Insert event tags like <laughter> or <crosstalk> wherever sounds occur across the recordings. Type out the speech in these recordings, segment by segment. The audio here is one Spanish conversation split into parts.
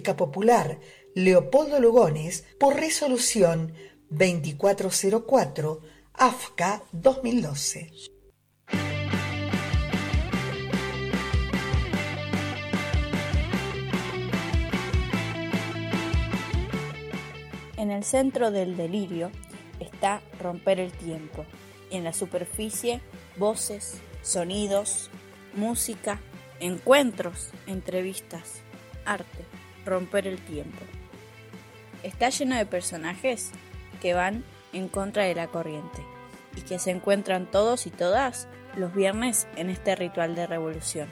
Popular Leopoldo Lugones por resolución 2404 AFCA 2012. En el centro del delirio está romper el tiempo en la superficie voces, sonidos, música, encuentros, entrevistas, arte, romper el tiempo. Está lleno de personajes que van en contra de la corriente y que se encuentran todos y todas los viernes en este ritual de revolución.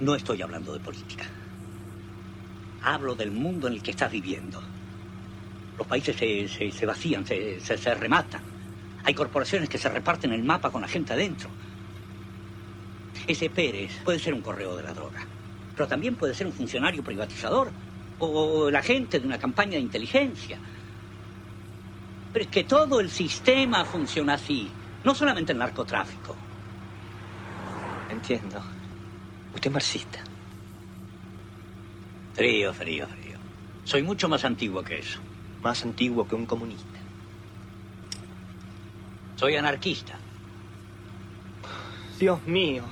No estoy hablando de política. Hablo del mundo en el que estás viviendo. Los países se, vacían, se, se rematan. Hay corporaciones que se reparten el mapa con la gente adentro. Ese Pérez puede ser un correo de la droga, pero también puede ser un funcionario privatizador o el agente de una campaña de inteligencia. Pero es que todo el sistema funciona así, no solamente el narcotráfico. Entiendo. Usted es marxista. Frío, frío, frío. Soy mucho más antiguo que eso. Más antiguo que un comunista. Soy anarquista. Dios mío.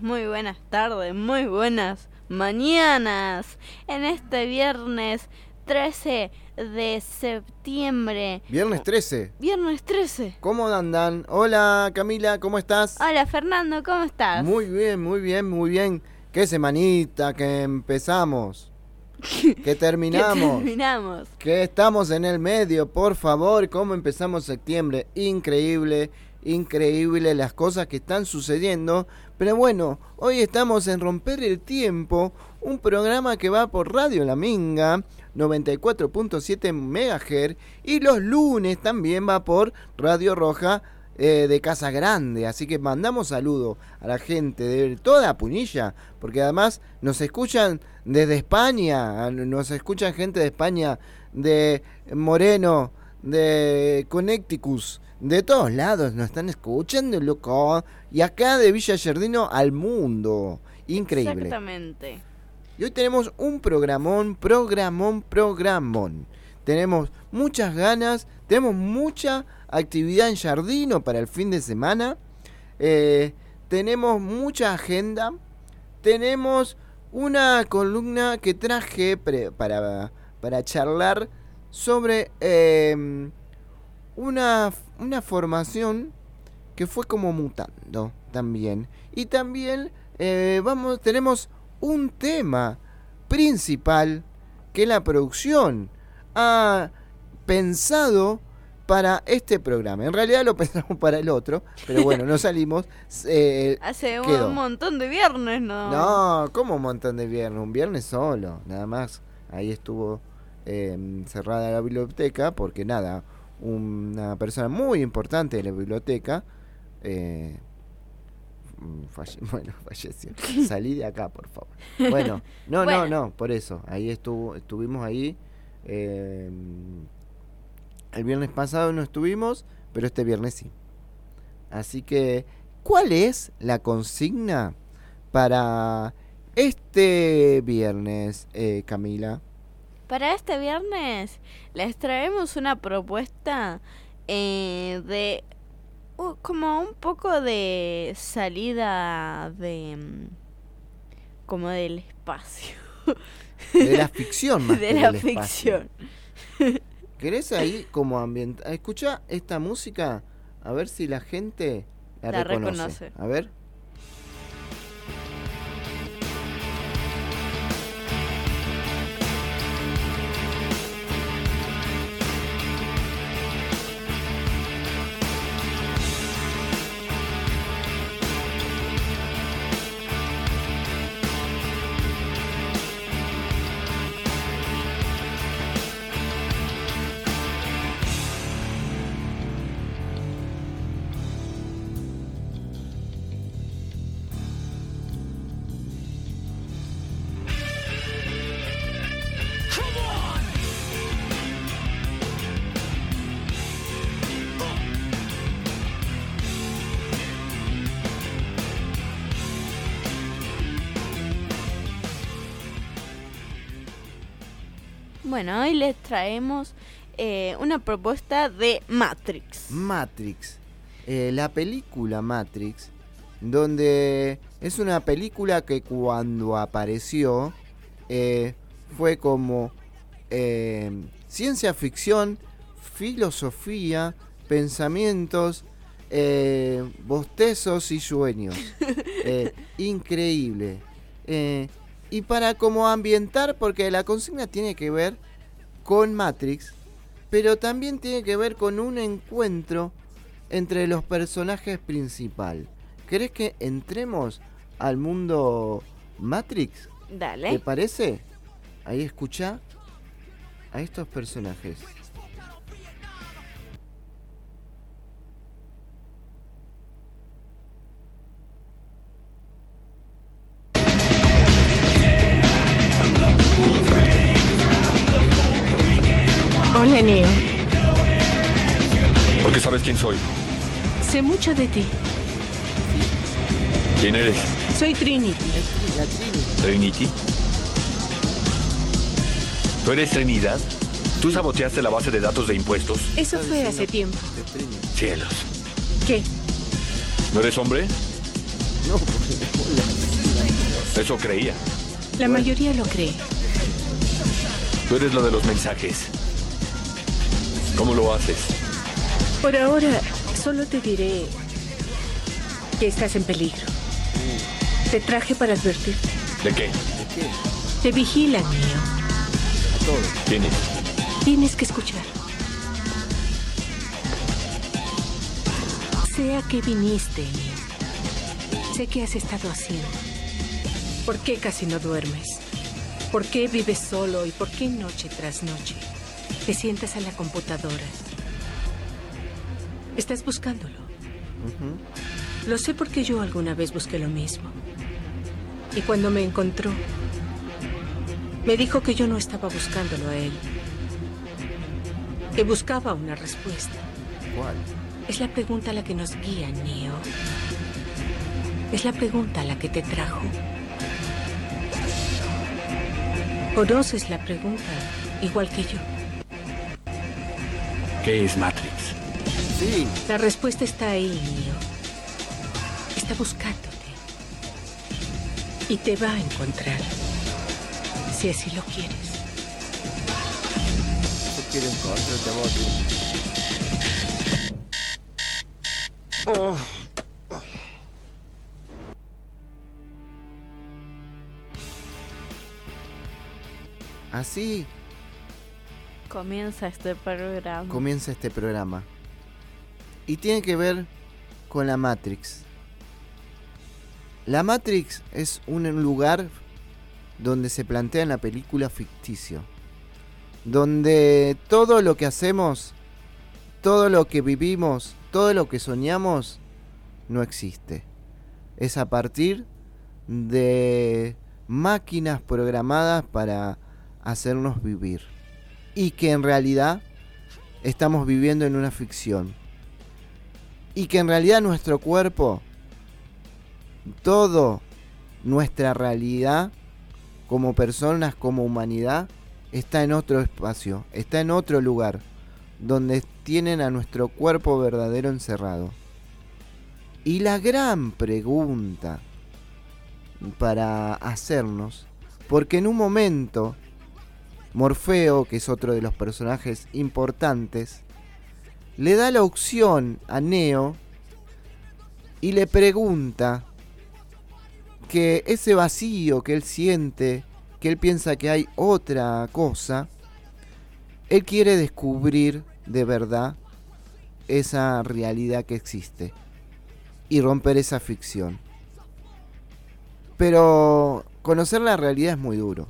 Muy buenas tardes, muy buenas mañanas. En este viernes 13 de septiembre. Viernes 13. Viernes 13. ¿Cómo andan? Hola Camila, ¿cómo estás? Hola Fernando, ¿cómo estás? Muy bien, muy bien, muy bien. Qué semanita que empezamos. <laughs> que terminamos. que terminamos. Que estamos en el medio, por favor. ¿Cómo empezamos septiembre? Increíble increíble las cosas que están sucediendo. Pero bueno, hoy estamos en Romper el Tiempo, un programa que va por Radio La Minga, 94.7 MHz, y los lunes también va por Radio Roja eh, de Casa Grande. Así que mandamos saludo a la gente de toda Punilla, porque además nos escuchan desde España, nos escuchan gente de España, de Moreno, de Connecticut de todos lados nos están escuchando, loco. Y acá de Villa Yardino al mundo. Increíble. Exactamente. Y hoy tenemos un programón, programón, programón. Tenemos muchas ganas, tenemos mucha actividad en Jardino para el fin de semana. Eh, tenemos mucha agenda. Tenemos una columna que traje para, para charlar sobre eh, una, una formación que fue como mutando también. Y también eh, vamos, tenemos un tema principal que la producción ha pensado para este programa. En realidad lo <laughs> pensamos para el otro, pero bueno, no salimos. Eh, <laughs> Hace un montón de viernes, ¿no? No, ¿cómo un montón de viernes? Un viernes solo, nada más. Ahí estuvo eh, cerrada la biblioteca porque nada, una persona muy importante de la biblioteca. eh, falle- <laughs> bueno, falleció. <laughs> Salí de acá, por favor. Bueno, no, Bueno. no, no, por eso. Ahí estuvo, estuvimos ahí. eh, el viernes pasado no estuvimos, pero este viernes sí. Así que, ¿cuál es la consigna para este viernes, eh, Camila? Para este viernes les traemos una propuesta eh, de uh, como un poco de salida de mm, como del espacio, De la ficción <laughs> más de que la del espacio. ficción. ¿Querés ahí como ambiental? Escucha esta música, a ver si la gente la, La reconoce. reconoce. A ver. Bueno, hoy les traemos eh, una propuesta de Matrix. Matrix. Eh, la película Matrix, donde es una película que cuando apareció eh, fue como ciencia ficción, filosofía, pensamientos, bostezos y sueños. <laughs> Increíble. Y para como ambientar, porque la consigna tiene que ver con Matrix, pero también tiene que ver con un encuentro entre los personajes principal. ¿Querés que entremos al mundo Matrix? ¿Te Dale. parece? Ahí escucha a estos personajes. Quién soy. Sé mucho de ti. ¿Quién eres? Soy Trinity. La Trini. Trinity. ¿Tú eres Trinidad? ¿Tú saboteaste la base de datos de impuestos? Eso fue hace tiempo. Cielos. ¿Qué? ¿No eres hombre? No. Eso creía. La mayoría lo cree. Tú eres lo de los mensajes. ¿Cómo lo haces? Por ahora, solo te diré que estás en peligro. Te traje para advertirte. ¿De qué? Te vigilan, Neo. A todos. ¿Quién es? Tienes que escuchar. Sé a qué viniste, Neo. Sé qué has estado haciendo. ¿Por qué casi no duermes? ¿Por qué vives solo y por qué noche tras noche te sientas a la computadora? Estás buscándolo. Lo sé porque yo alguna vez busqué lo mismo. Y cuando me encontró, me dijo que yo no estaba buscándolo a él. Que buscaba una respuesta. ¿Cuál? Es la pregunta la que nos guía, Neo. Es la pregunta la que te trajo. Conoces la pregunta igual que yo. ¿Qué es Matrix? Sí, La respuesta está ahí, Neo. Está buscándote. Y te va a encontrar. Si así lo quieres. yo quiero encontrarte a vos. Así Comienza este programa. comienza este programa. Y tiene que ver con la Matrix. La Matrix es un lugar donde se plantea en la película ficticio. Donde todo lo que hacemos todo lo que vivimos, todo lo que soñamos, no existe. Es a partir de máquinas programadas para hacernos vivir. Y que en realidad estamos viviendo en una ficción. Y que en realidad nuestro cuerpo, todo nuestra realidad como personas, como humanidad, está en otro espacio, está en otro lugar, donde tienen a nuestro cuerpo verdadero encerrado. Y la gran pregunta para hacernos, porque en un momento Morfeo, que es otro de los personajes importantes, le da la opción a Neo y le pregunta que ese vacío que él siente, que él piensa que hay otra cosa, él quiere descubrir de verdad esa realidad que existe y romper esa ficción. Pero conocer la realidad es muy duro.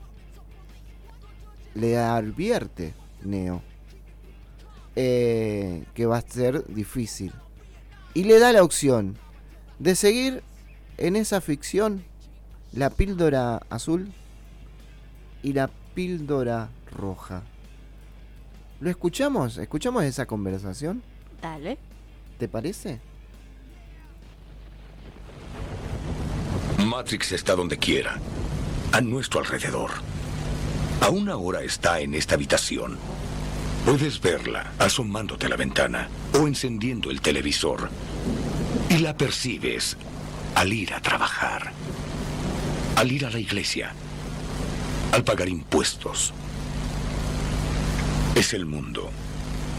Le advierte Neo eh, que va a ser difícil. Y le da la opción de seguir en esa ficción la píldora azul y la píldora roja. ¿Lo escuchamos? ¿Escuchamos esa conversación? Dale. ¿Te parece? Matrix está donde quiera, a nuestro alrededor. A una hora está en esta habitación. Puedes verla asomándote a la ventana o encendiendo el televisor. Y la percibes al ir a trabajar, al ir a la iglesia, al pagar impuestos. Es el mundo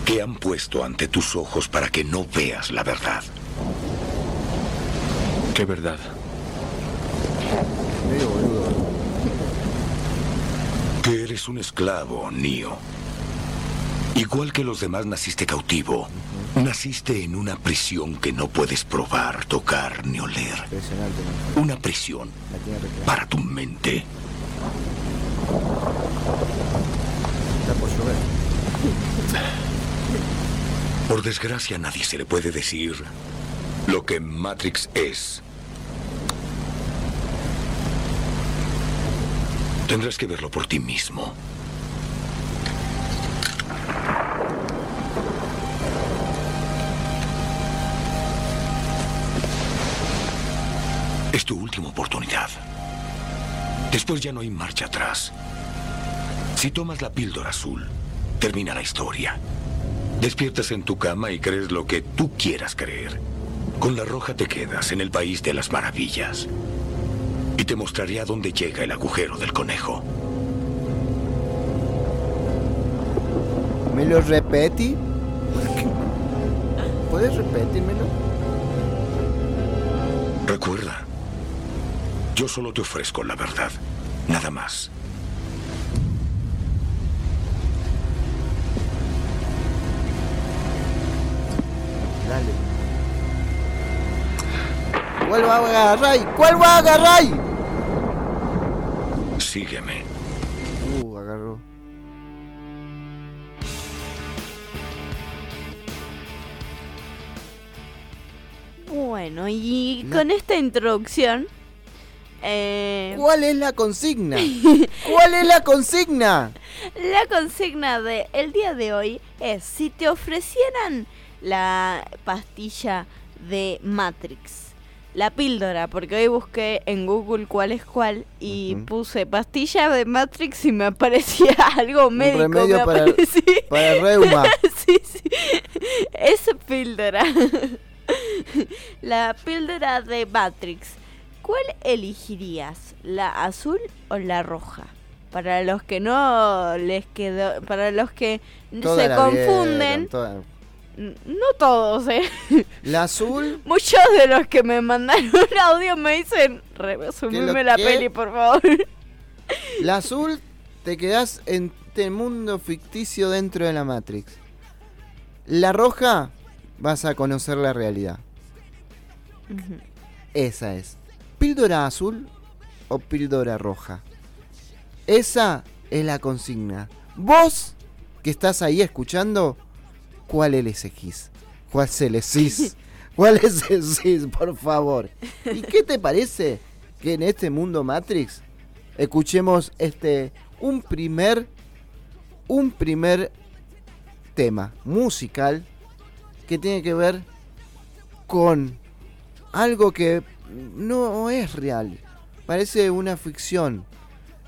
que han puesto ante tus ojos para que no veas la verdad. ¿Qué verdad? Que eres un esclavo, Neo. Igual que los demás naciste cautivo. Naciste en una prisión que no puedes probar, tocar ni oler. Una prisión para tu mente. Por desgracia a nadie se le puede decir lo que Matrix es. Tendrás que verlo por ti mismo. Es tu última oportunidad. Después ya no hay marcha atrás. Si tomas la píldora azul, termina la historia. Despiertas en tu cama y crees lo que tú quieras creer. Con la roja te quedas en el país de las maravillas. Y te mostraré a dónde llega el agujero del conejo. ¿Me lo repetí? ¿Puedes repetírmelo? Recuerda, yo solo te ofrezco la verdad. Nada más. Dale. ¿Cuál va a agarrar? ¿Cuál va a agarrar? Sígueme. Uh, agarró. Bueno, y con esta introducción. Eh, ¿Cuál es la consigna? <laughs> ¿Cuál es la consigna? La consigna de el día de hoy es si te ofrecieran la pastilla de Matrix, la píldora, porque hoy busqué en Google cuál es cuál y puse pastilla de Matrix y me aparecía <laughs> algo médico. remedio me para- aparecía. <laughs> Para el reuma. sí, sí. Esa píldora. la píldora de Matrix. ¿Cuál elegirías? ¿La azul o la roja? Para los que no les quedó, para los que Toda se confunden, vieron, toda- n- no todos, eh. La azul, <laughs> Muchos de los que me mandaron un <laughs> audio me dicen, resumime la qué? peli, por favor. <laughs> la azul te quedás en este mundo ficticio dentro de la Matrix. La roja vas a conocer la realidad. Esa es. ¿Píldora azul o píldora roja? Esa es la consigna. Vos que estás ahí escuchando, ¿cuál elegís? ¿Cuál elegís? <laughs> ¿Cuál elegís, por favor? ¿Y qué te parece que en este mundo Matrix escuchemos este un primer un primer tema musical que tiene que ver con algo que no es real. Parece una ficción.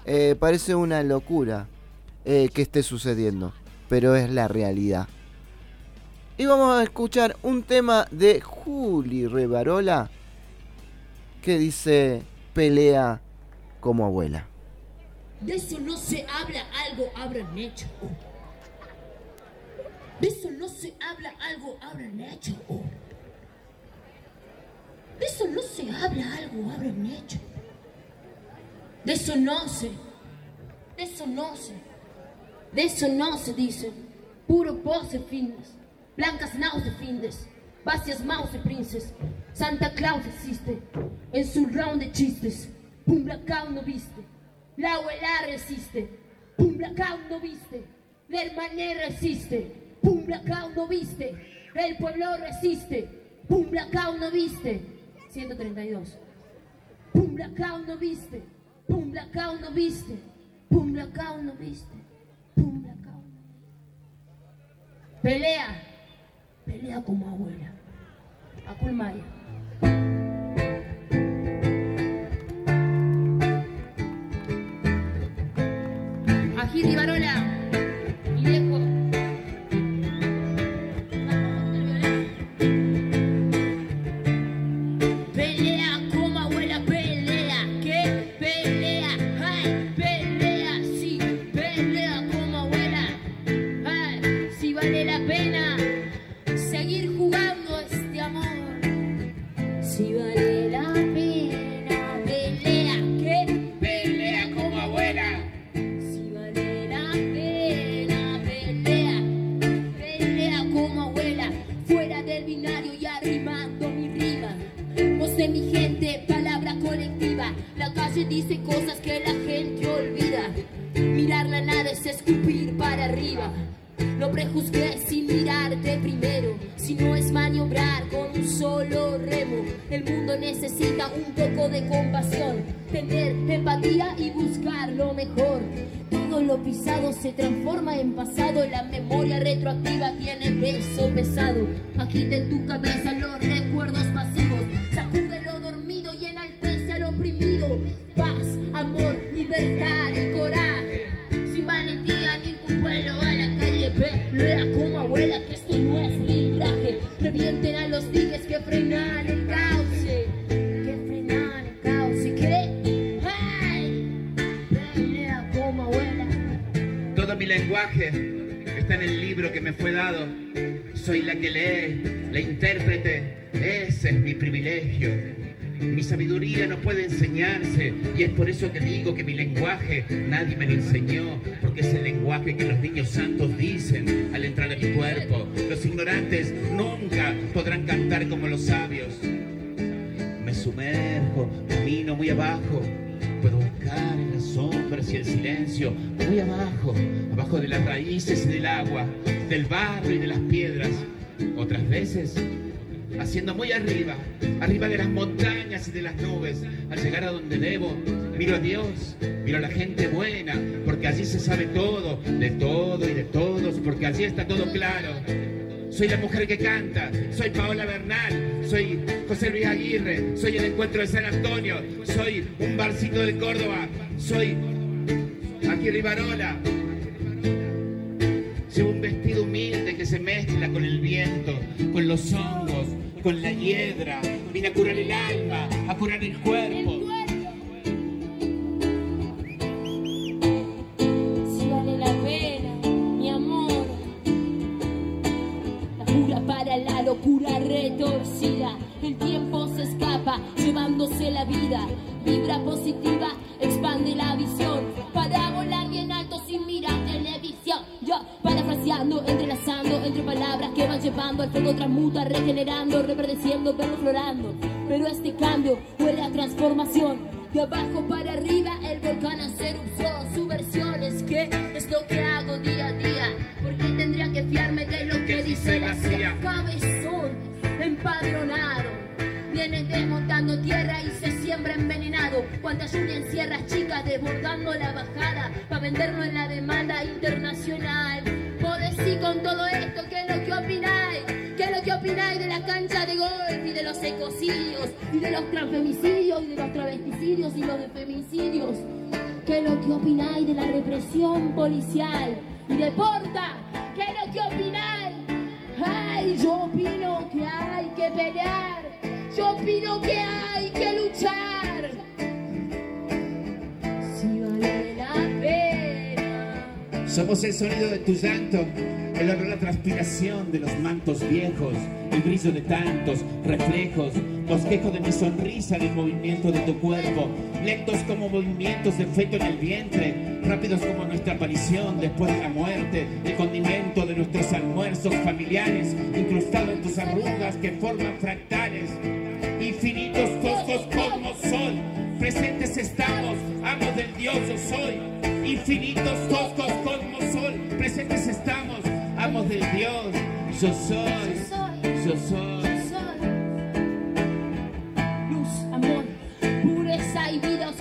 eh, parece una locura eh, que esté sucediendo. Pero es la realidad. Y vamos a escuchar un tema de Juli Revarola que dice pelea como abuela. De eso no se habla, algo habrán hecho. De eso no se habla, algo habrán hecho. De eso no se habla, algo habrán hecho. De eso no se. De eso no se. De eso no se dice. Puro pose findes. Blancas náuseas findes. Vacias mouse princes. Santa Claus existe. En su round de chistes. Pum blackout no viste. La abuela resiste. Pum blackout no viste. La hermana resiste. Pum blackout no viste. El pueblo resiste. Pum blackout no viste. 132. Pum blackout no viste. Pum blackout no viste. Pum blackout no viste. Pum blackout. Pelea. Pelea como abuela. Aculmaya. Ají Rivarola. Mi es por eso que digo que mi lenguaje nadie me lo enseñó, porque es el lenguaje que los niños santos dicen al entrar a mi cuerpo. Los ignorantes nunca podrán cantar como los sabios. Me sumerjo, camino muy abajo, puedo buscar en las sombras y el silencio, muy abajo, abajo de las raíces y del agua, del barro y de las piedras. Otras veces, haciendo muy arriba, arriba de las montañas y de las nubes, al llegar a donde debo, miro a Dios, miro a la gente buena, porque allí se sabe todo, de todo y de todos, porque allí está todo claro. Soy la mujer que canta, soy Paola Bernal, soy José Luis Aguirre, soy el encuentro de San Antonio, soy un barcito de Córdoba, soy aquí Rivarola. Llevo un vestido humilde que se mezcla con el viento, con los hongos, con la hiedra. Vine a curar el alma, a curar el cuerpo. Si vale la pena, mi amor. La cura para la locura retorcida. El tiempo se escapa, llevándose la vida. Vibra positiva, expande la visión. Para volar bien alto sin mirar televisión. Yo, parafraseando, entrelazando entre palabras que van llevando al fuego transmuta, regenerando, verlo. Pero este cambio huele a transformación. De abajo para arriba el volcán hace erupción. Su versión es que es lo que hago día a día. Porque tendría que fiarme de lo que dice la CIA. Cabezón, empadronado. Vienen desmontando tierra y se siembra envenenado. Cuánta lluvia en sierras chicas desbordando la bajada para vendernos en la demanda internacional. Podés sí con todo esto, y de los transfemicidios y de los travesticidios y los de femicidios? ¿Qué es lo que opináis de la represión policial y de Porta? ¿Qué es lo que opináis? Ay, yo opino que hay que pelear. Yo opino que hay que luchar. Si vale la pena. Somos el sonido de tu llanto, a la transpiración de los mantos viejos, el brillo de tantos reflejos, bosquejo de mi sonrisa del movimiento de tu cuerpo, lentos como movimientos de feto en el vientre, rápidos como nuestra aparición después de la muerte, el condimento de nuestros almuerzos familiares, incrustado en tus arrugas que forman fractales, infinitos toscos como sol, presentes estamos, amos del Dios yo soy, infinitos toscos como sol, presentes estamos, amos del Dios, yo soy, yo soy.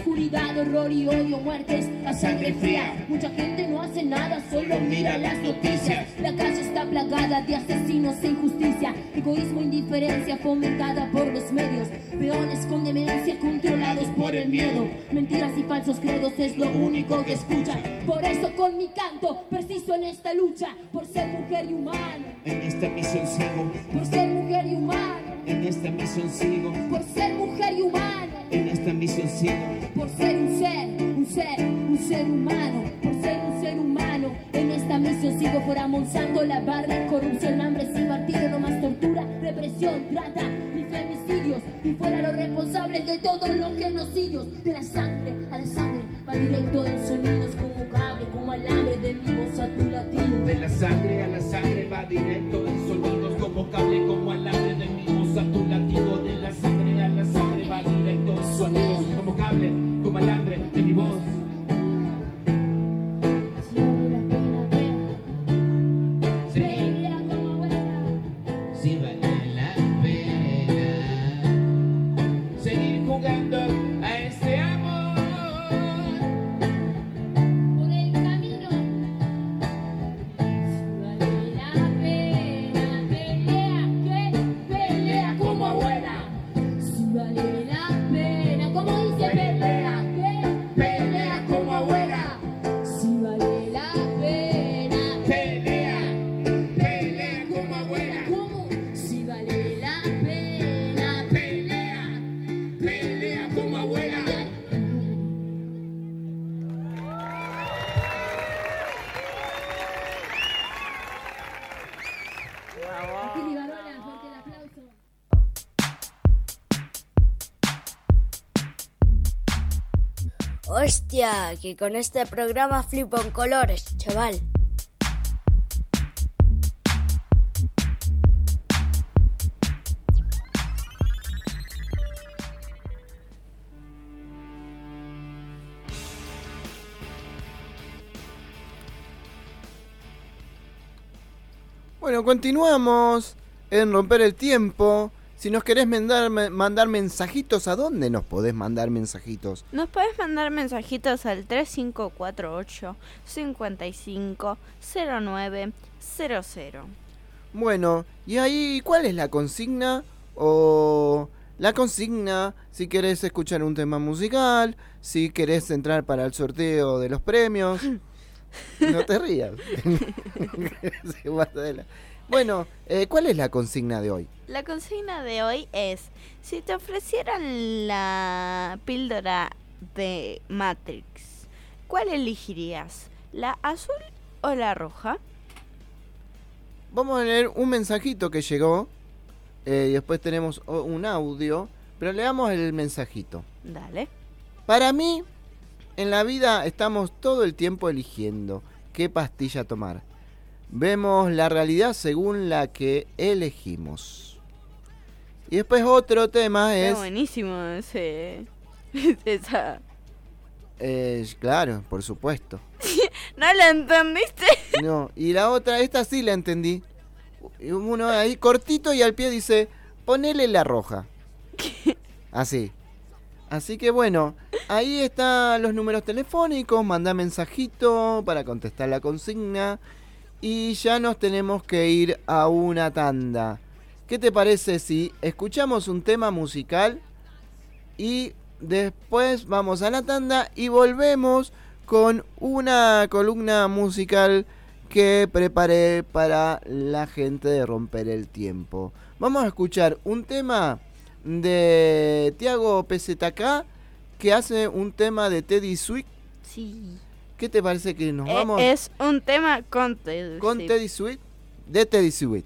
Oscuridad, horror y odio, muertes, la sangre fría. Mucha gente no hace nada, solo mira las noticias. La calle está plagada de asesinos e injusticia, egoísmo, indiferencia fomentada por los medios, peones con demencia controlados por el miedo. Mentiras y falsos credos es lo único que escucha. Por eso con mi canto persisto en esta lucha, por ser mujer y humano, En esta misión sigo, por ser mujer y humano, en esta misión sigo, por ser mujer y humano. en esta misión sigo. Por ser un ser, un ser, un ser humano, por ser un ser humano. En esta misión sigo fuera Monsanto, la barra, corrupción, hambre sin partido, no más tortura, represión, trata y femicidios. Y fuera los responsables de todos los genocidios, de la sangre a la sangre, va directo en sonidos como cable, como alambre de mi voz a tu latido. De la sangre a la sangre va directo en sonidos como cable, como alambre de mi voz a tu latido. De la sangre a la sangre va directo en sonidos de mi voz. Que con este programa flipo en colores, chaval. Bueno, continuamos en Romper el Tiempo. Si nos querés mandar, mandar mensajitos, ¿a dónde nos podés mandar mensajitos? Nos podés mandar mensajitos al 3548 55 09 00. Bueno, y ahí, ¿cuál es la consigna? O la consigna, si querés escuchar un tema musical, si querés entrar para el sorteo de los premios. <laughs> No te rías. <laughs> Bueno, eh, ¿cuál es la consigna de hoy? La consigna de hoy es, si te ofrecieran la píldora de Matrix, ¿cuál elegirías? ¿La azul o la roja? Vamos a leer un mensajito que llegó eh, y después tenemos un audio, pero leamos el mensajito. Dale. Para mí, en la vida estamos todo el tiempo eligiendo qué pastilla tomar. Vemos la realidad según la que elegimos. Y después otro tema Está es... buenísimo ese... <laughs> Esa... eh, claro, por supuesto. <laughs> ¿No la entendiste? <laughs> No, y la otra, esta sí la entendí. Uno ahí cortito y al pie dice, ponele la roja. Así. Así que bueno, ahí están los números telefónicos, manda mensajito para contestar la consigna. Y ya nos tenemos que ir a una tanda. ¿Qué te parece si escuchamos un tema musical y después vamos a la tanda y volvemos con una columna musical que preparé para la gente de Romper el Tiempo. Vamos a escuchar un tema de Tiago PZK que hace un tema de Teddy Swift. Sí. ¿Qué te parece que nos Eh, vamos es un tema con Teddy con. Teddy Swift? De Teddy Swift.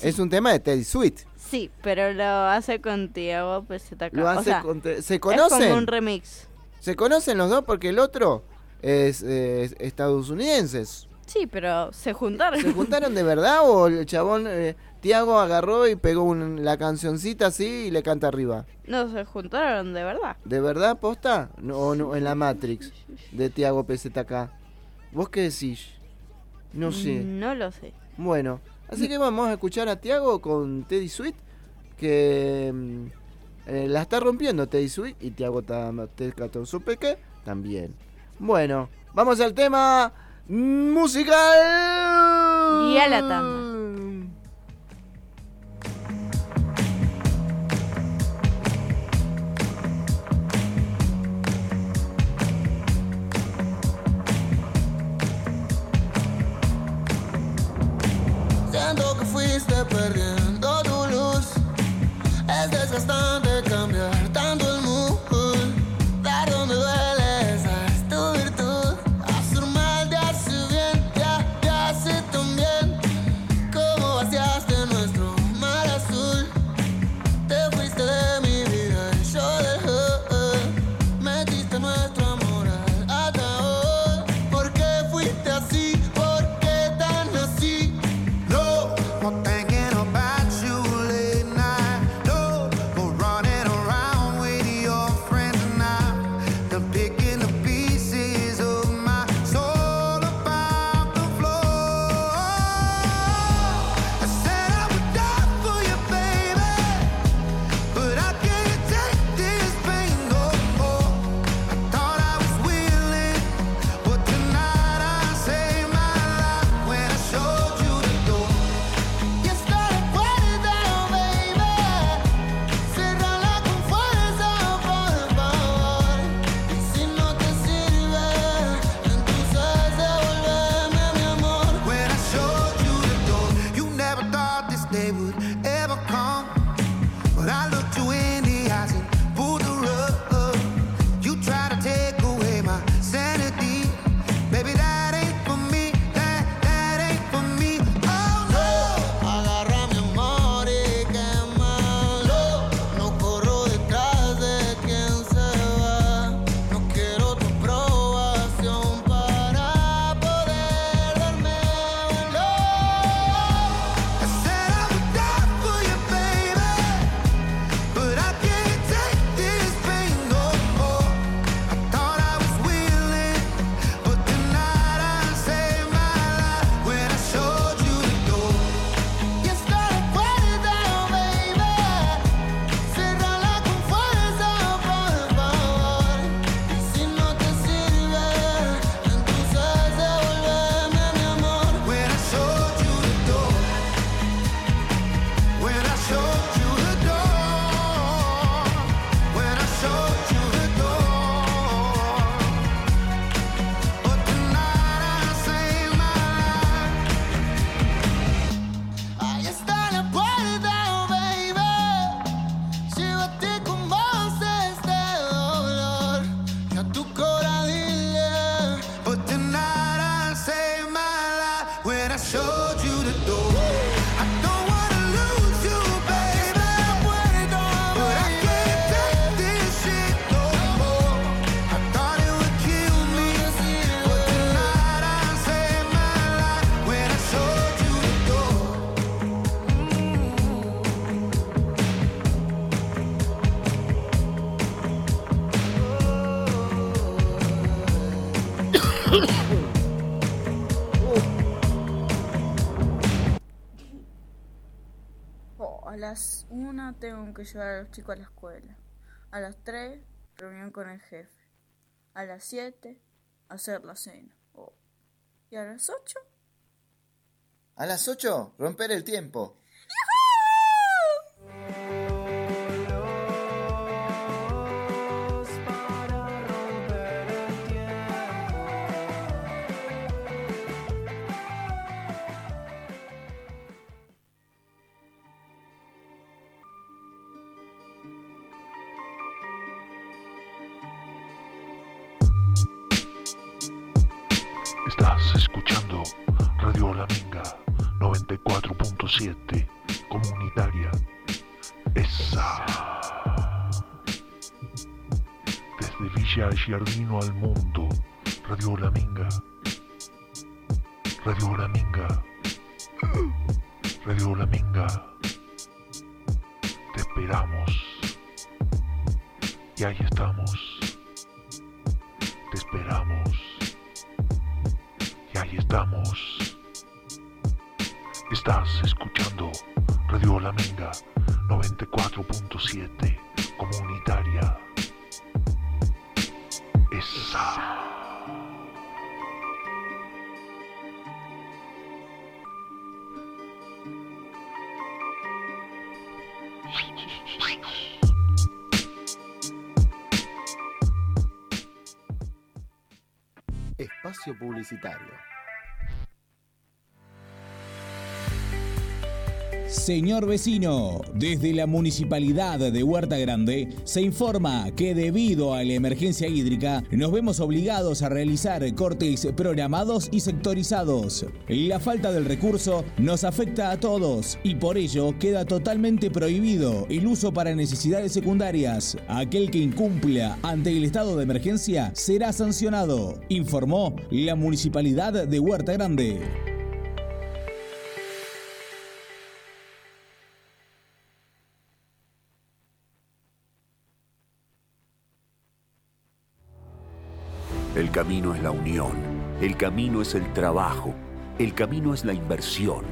Es un tema de Teddy Swift. Sí, pero lo hace con Tiago PZK. Lo o hace sea, con ¿Se Es conocen? como un remix. ¿Se conocen los dos? Porque el otro es, es estadounidenses. Sí, pero se juntaron. ¿Se juntaron de <laughs> verdad o el chabón eh, Tiago agarró y pegó un- la cancioncita así y le canta arriba? No, se juntaron de verdad. ¿De verdad posta? No, ¿O no, en la Matrix de Tiago PZK. ¿Vos qué decís? No sé. No lo sé. Bueno, así que vamos a escuchar a Tiago con Teddy Sweet, que mm, eh, la está rompiendo Teddy Sweet y Tiago Supeque también. Bueno, vamos al tema musical. Y a la tanda. Las 1 tengo que llevar a los chicos a la escuela. A las 3, reunión con el jefe. A las 7, hacer la cena. Oh. ¿Y a las 8? A las 8, romper el tiempo. Villa Giardino publicitario. Señor vecino, desde la municipalidad de Huerta Grande se informa que debido a la emergencia hídrica nos vemos obligados a realizar cortes programados y sectorizados. La falta del recurso nos afecta a todos y por ello queda totalmente prohibido el uso para necesidades secundarias. Aquel que incumpla ante el estado de emergencia será sancionado, informó la municipalidad de Huerta Grande. El camino es la unión, el camino es el trabajo, el camino es la inversión.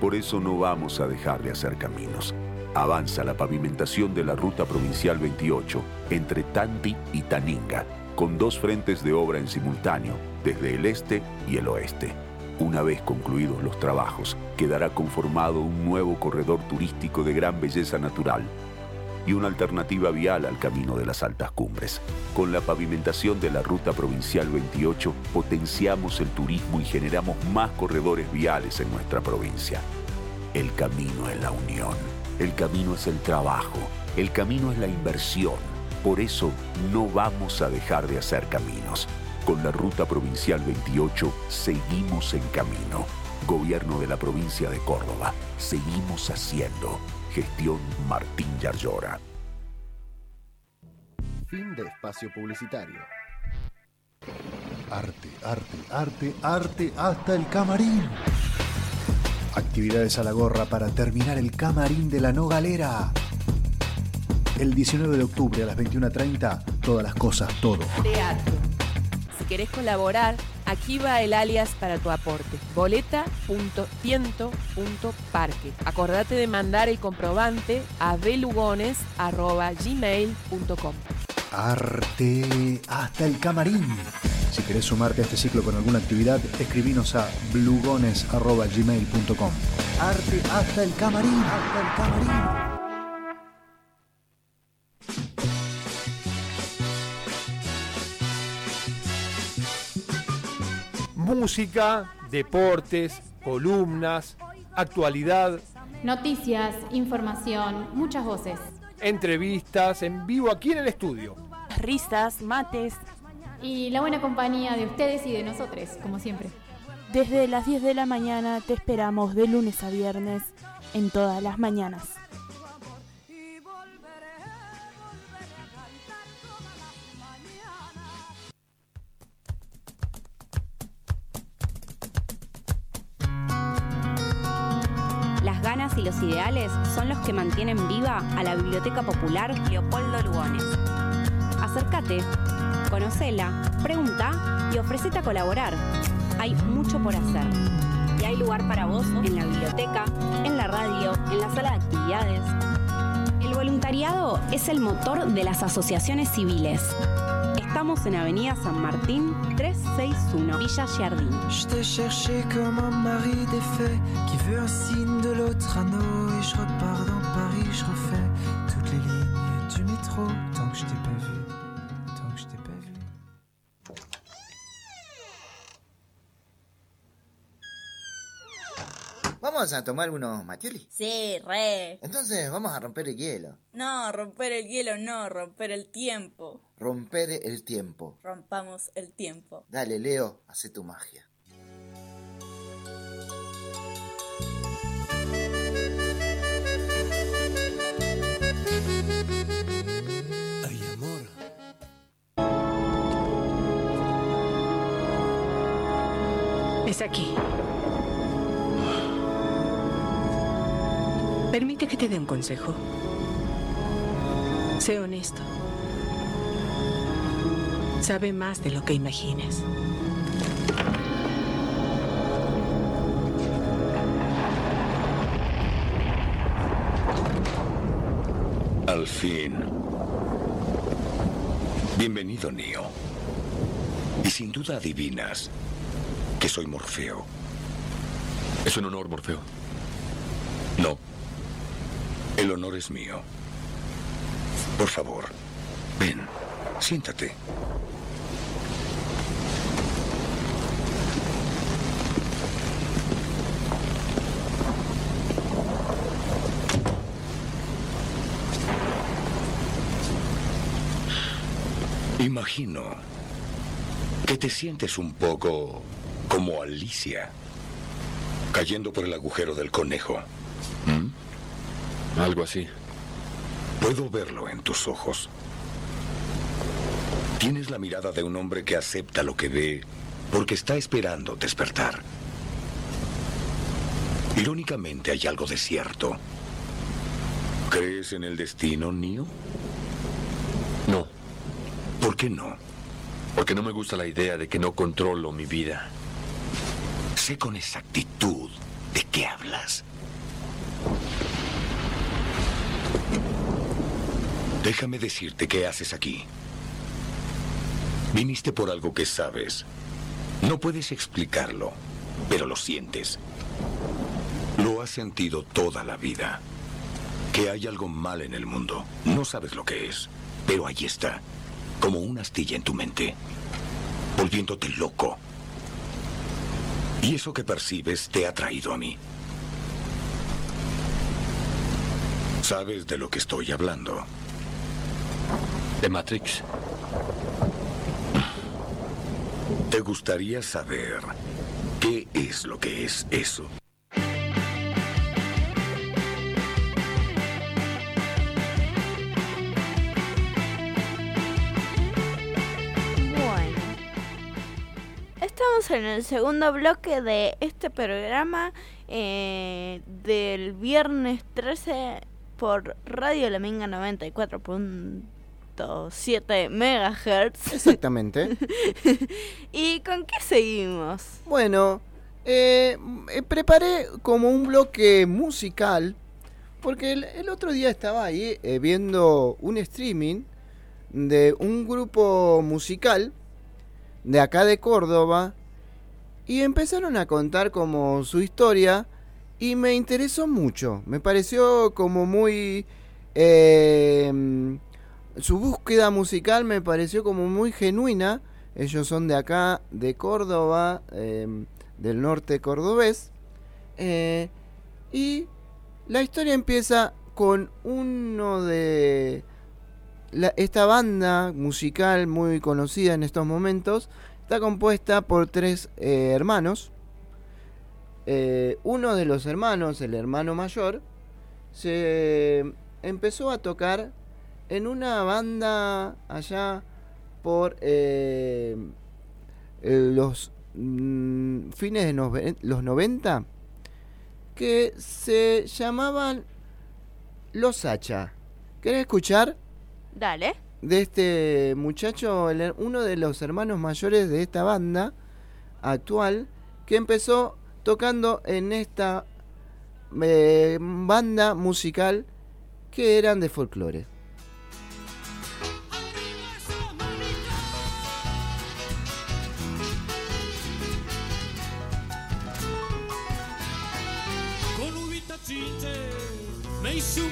Por eso no vamos a dejar de hacer caminos. Avanza la pavimentación de la Ruta Provincial 28 entre Tanti y Taninga, con dos frentes de obra en simultáneo, desde el este y el oeste. Una vez concluidos los trabajos, quedará conformado un nuevo corredor turístico de gran belleza natural y una alternativa vial al camino de las altas cumbres. Con la pavimentación de la Ruta Provincial 28 potenciamos el turismo y generamos más corredores viales en nuestra provincia. El camino es la unión, el camino es el trabajo, el camino es la inversión. Por eso no vamos a dejar de hacer caminos. Con la Ruta Provincial 28 seguimos en camino. Gobierno de la provincia de Córdoba. Seguimos haciendo. Gestión Martín Yarlora. Fin de espacio publicitario. Arte, arte, arte, arte hasta el camarín. Actividades a la gorra para terminar el camarín de la no galera. El 19 de octubre a las 21.30, todas las cosas, todo. Teatro. Si querés colaborar, aquí va el alias para tu aporte. Boleta.tiento.parque. Acordate de mandar el comprobante a belugones.gmail.com. Arte hasta el camarín. Si querés sumarte a este ciclo con alguna actividad, escribinos a blugones.gmail.com. Arte hasta el camarín, hasta el camarín. Música, deportes, columnas, actualidad, Noticias, información, muchas voces. entrevistas en vivo aquí en el estudio. Risas, mates. Y la buena compañía de ustedes y de nosotros, como siempre. Desde las 10 de la mañana te esperamos de lunes a viernes en todas las mañanas. Ganas y los ideales son los que mantienen viva a la Biblioteca Popular Leopoldo Lugones. Acércate, conocela, pregunta y ofrecete a colaborar. Hay mucho por hacer. Y hay lugar para vos en la biblioteca, en la radio, en la sala de actividades. Voluntariado es el motor de las asociaciones civiles. Estamos en Avenida San Martín 361, Villa Giardín. ¿Vamos a tomar unos matioli? Sí, re. Entonces vamos a romper el hielo. No, romper el hielo no, romper el tiempo. Romper el tiempo. Rompamos el tiempo. Dale, Leo, hace tu magia. Ay, amor. Es aquí. Permite que te dé un consejo. Sé honesto. Sabe más de lo que imagines. Al fin. Bienvenido, Neo. Y sin duda adivinas que soy Morfeo. Es un honor, Morfeo. No. El honor es mío. Por favor, ven, siéntate. Imagino que te sientes un poco como Alicia, cayendo por el agujero del conejo. ¿Mm? Algo así. Puedo verlo en tus ojos. Tienes la mirada de un hombre que acepta lo que ve porque está esperando despertar. Irónicamente hay algo de cierto. ¿Crees en el destino, Neo? No. ¿Por qué no? Porque no me gusta la idea de que no controlo mi vida. Sé con exactitud de qué hablas. Déjame decirte qué haces aquí. Viniste por algo que sabes. No puedes explicarlo, pero lo sientes. Lo has sentido toda la vida. Que hay algo mal en el mundo. No sabes lo que es, pero ahí está, como una astilla en tu mente, volviéndote loco. Y eso que percibes te ha traído a mí. ¿Sabes de lo que estoy hablando? de Matrix. ¿Te gustaría saber qué es lo que es eso? Bueno, estamos en el segundo bloque de este programa eh, del viernes 13 por Radio Laminga 94. 107 megahertz. Exactamente. <laughs> ¿Y con qué seguimos? Bueno, eh, eh, preparé como un bloque musical, porque el, otro día estaba ahí eh, viendo un streaming de un grupo musical de acá de Córdoba y empezaron a contar como su historia y me interesó mucho, me pareció como muy... Eh, su búsqueda musical me pareció como muy genuina. Ellos son de acá, de Córdoba, eh, del norte cordobés. Eh, y la historia empieza con uno de la- esta banda musical muy conocida en estos momentos. Está compuesta por tres eh, hermanos. Eh, uno de los hermanos, el hermano mayor, se empezó a tocar en una banda allá por eh, eh, los mm, fines de los 90 que se llamaban Los Hacha. ¿Querés escuchar Dale. de este muchacho, el uno de los hermanos mayores de esta banda actual, que empezó tocando en esta eh, banda musical que eran de folclore.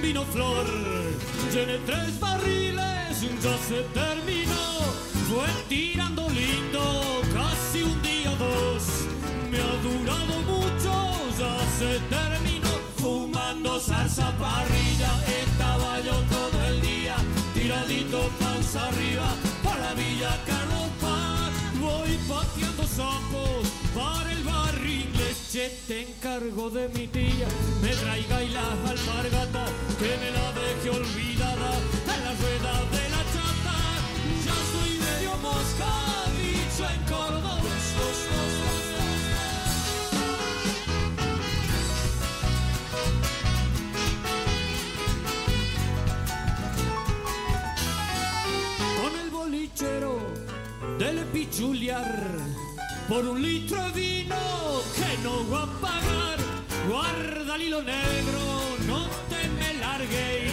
Vino flor. Llené tres barriles, ya se terminó. Fue tirando lindo, casi un día o dos. Me ha durado mucho, ya se terminó. Fumando salsa parrilla, estaba yo todo el día. Tiradito panza arriba, para la villa Carlos Paz. Voy pateando sapos para Leche te encargo de mi tía, me traiga y las alpargatas, que me la deje olvidada en la rueda de la chata. Ya soy medio mosca, dicho en cordón. Con el bolichero del pichuliar por un litro de vino que no voy a pagar. Guarda el hilo negro, no te me largues.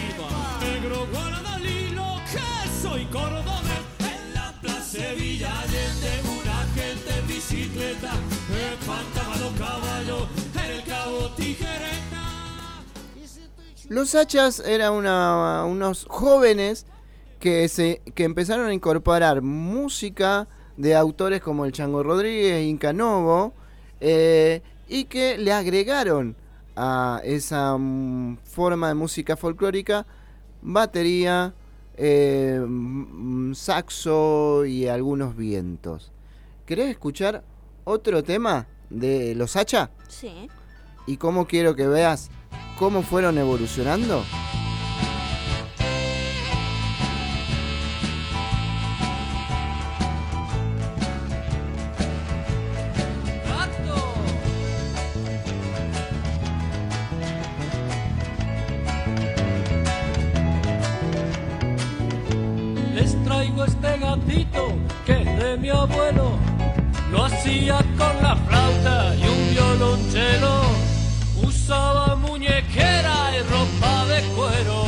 Negro, guarda el hilo que soy cordobés. En la plaza Sevilla Allende una gente en bicicleta espantaba los caballos en el cabo tijereta. Los hachas eran una- unos jóvenes que, se, que empezaron a incorporar música de autores como el Chango Rodríguez, Inca Novo, eh, y que le agregaron a esa mm, forma de música folclórica batería, eh, mm, saxo y algunos vientos. ¿Querés escuchar otro tema de los Hacha? Sí. ¿Y cómo quiero que veas cómo fueron evolucionando? Y ropa de cuero.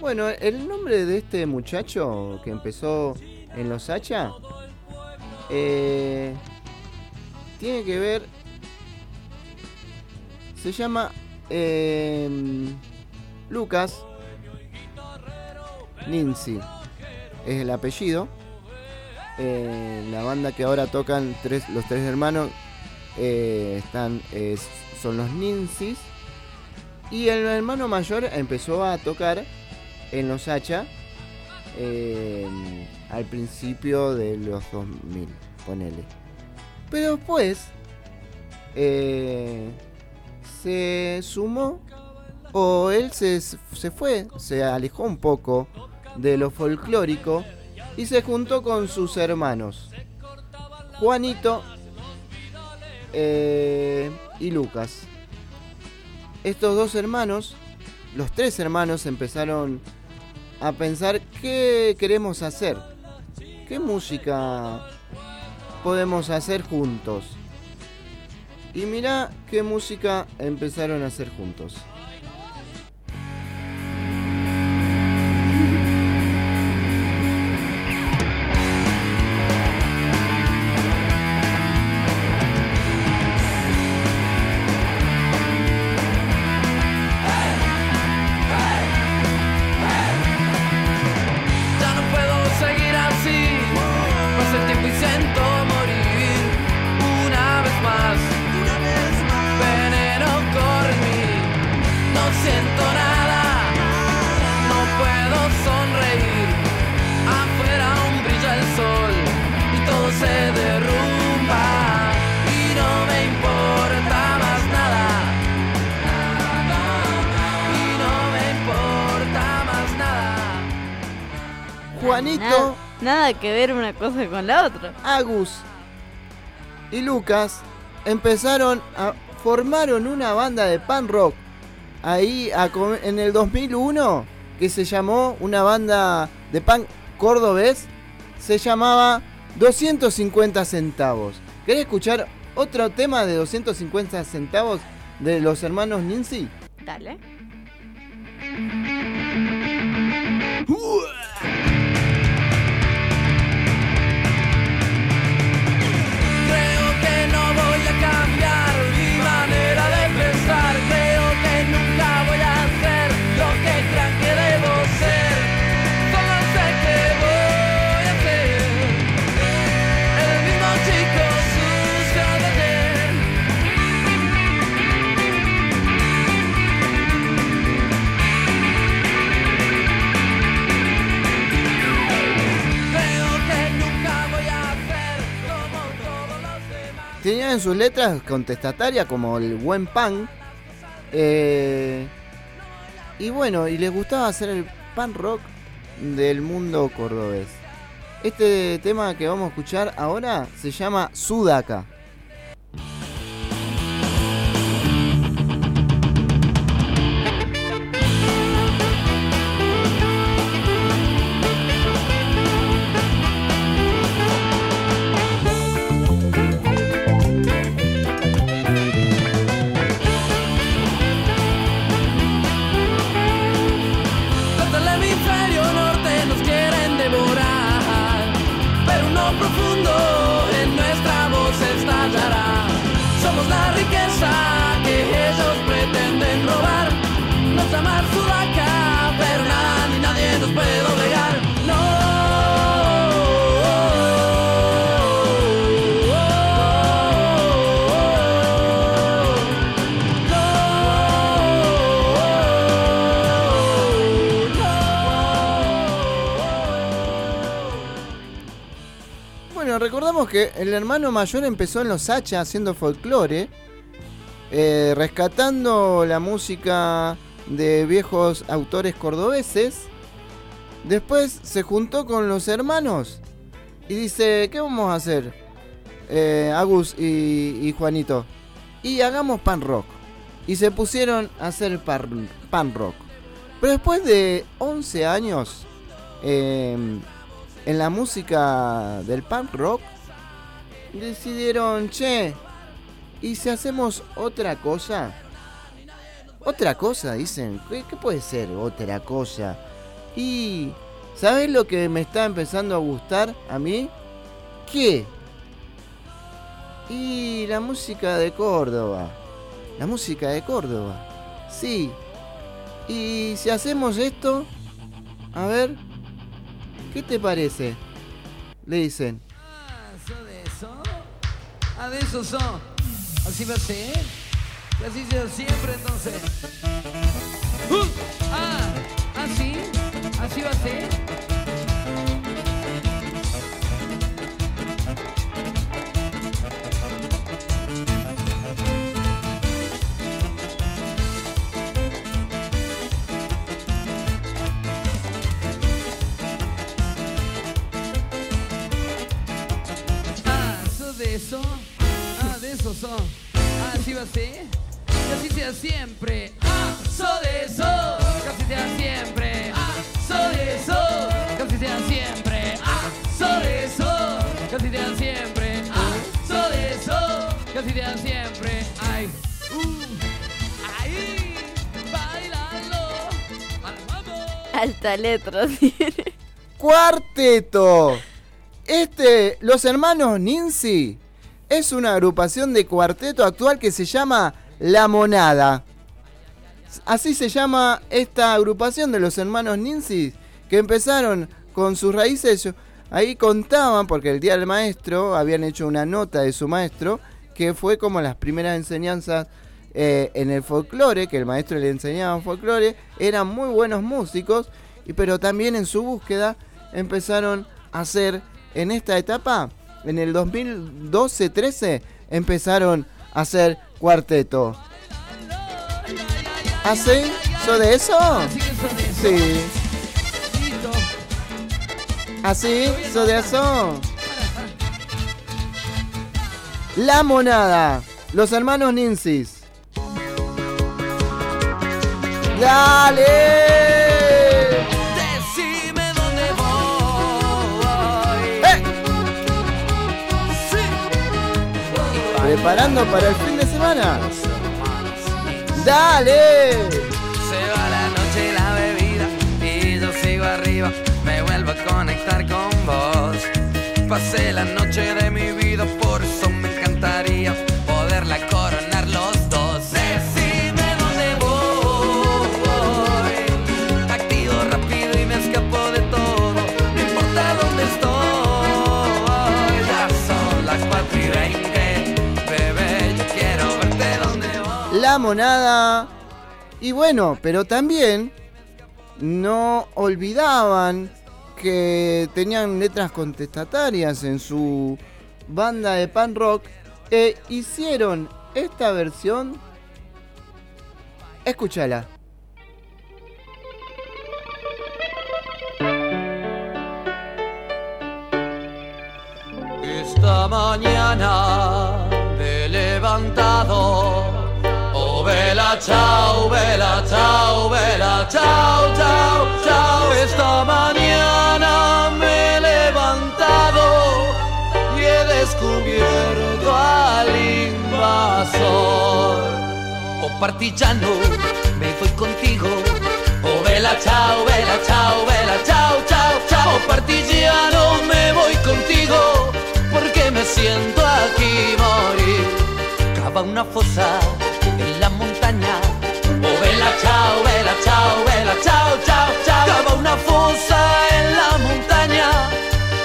Bueno, el nombre de este muchacho que empezó en los Hacha eh, tiene que ver. Se llama eh, Lucas Ninzi. Es el apellido. Eh, la banda que ahora tocan tres, los tres hermanos eh, están, son los Ninzis. Y el hermano mayor empezó a tocar en los Hacha eh, al principio de los 2000, ponele. Pero después eh, se sumó o él se, se fue, se alejó un poco de lo folclórico y se juntó con sus hermanos, Juanito eh, y Lucas. Estos dos hermanos, los tres hermanos empezaron a pensar qué queremos hacer, qué música podemos hacer juntos. Y mira qué música empezaron a hacer juntos. Nada, que ver una cosa con la otra. Agus y Lucas empezaron a formaron una banda de pan rock ahí a en el 2001 que se llamó una banda de pan cordobés se llamaba 250 centavos. ¿Querés escuchar otro tema de 250 centavos de los hermanos Nincy? Dale. Tenían en sus letras contestatarias como el buen pan. eh, y bueno, y les gustaba hacer el pan rock del mundo cordobés. Este tema que vamos a escuchar ahora se llama Sudaca. Que el hermano mayor empezó en los Hacha haciendo folclore, eh, rescatando la música de viejos autores cordobeses. Después se juntó con los hermanos y dice, ¿qué vamos a hacer? Eh, Agus y, Juanito. Y hagamos pan rock. Y se pusieron a hacer pan, pan rock. Pero después de 11 años eh, en la música del punk rock, decidieron, che, ¿y si hacemos otra cosa? Otra cosa, dicen. ¿Qué, qué puede ser otra cosa? Y, ¿sabes lo que me está empezando a gustar a mí? ¿Qué? Y la música de Córdoba. La música de Córdoba. Sí. Y si hacemos esto, a ver, ¿qué te parece? Le dicen. Adesso, adesso so, así va a ser, y así será siempre entonces. Uh, ah, así, así va a ser. Ah, de eso son, así va a ser, y así sea siempre. Ah, sos de eso, que así sea siempre. Ah, sos de eso, que así sea siempre. Ah, sos de eso, que así sea siempre. Ah, sos de eso, que así sea siempre. Ay, uh, ahí, bailando, al mambo. Alta letra <laughs> tiene. Cuarteto. Este, los hermanos Nincy, es una agrupación de cuarteto actual que se llama La Monada. Así se llama esta agrupación de los hermanos Nincy, que empezaron con sus raíces. Ahí contaban, porque el día del maestro habían hecho una nota de su maestro, que fue como las primeras enseñanzas eh, en el folclore, que el maestro le enseñaba folclore. Eran muy buenos músicos, pero también en su búsqueda empezaron a hacer en esta etapa, en el 2012-13, empezaron a hacer cuarteto. ¿Así? ¿So de eso? Sí. ¿Así? ¿So de eso? La monada. Los hermanos Ninsis. ¡Dale! ¿Preparando para el fin de semana? ¡Dale! Se va la noche y la bebida y yo sigo arriba, me vuelvo a conectar con vos. Pasé la noche de mi vida, por eso me encantaría poderla coronar Monada. Y bueno, pero también no olvidaban que tenían letras contestatarias en su banda de pan rock e hicieron esta versión. Escúchala. Esta mañana me he levantado. Vela, chao, vela, chao, vela, chao, chao, chao. Esta mañana me he levantado y he descubierto al invasor. Oh, partillano, me voy contigo. Oh, vela, chao, vela, chao, vela, chao, chao, chao. Oh, partillano, me voy contigo porque me siento aquí morir. Cava una fosa fosa en la montaña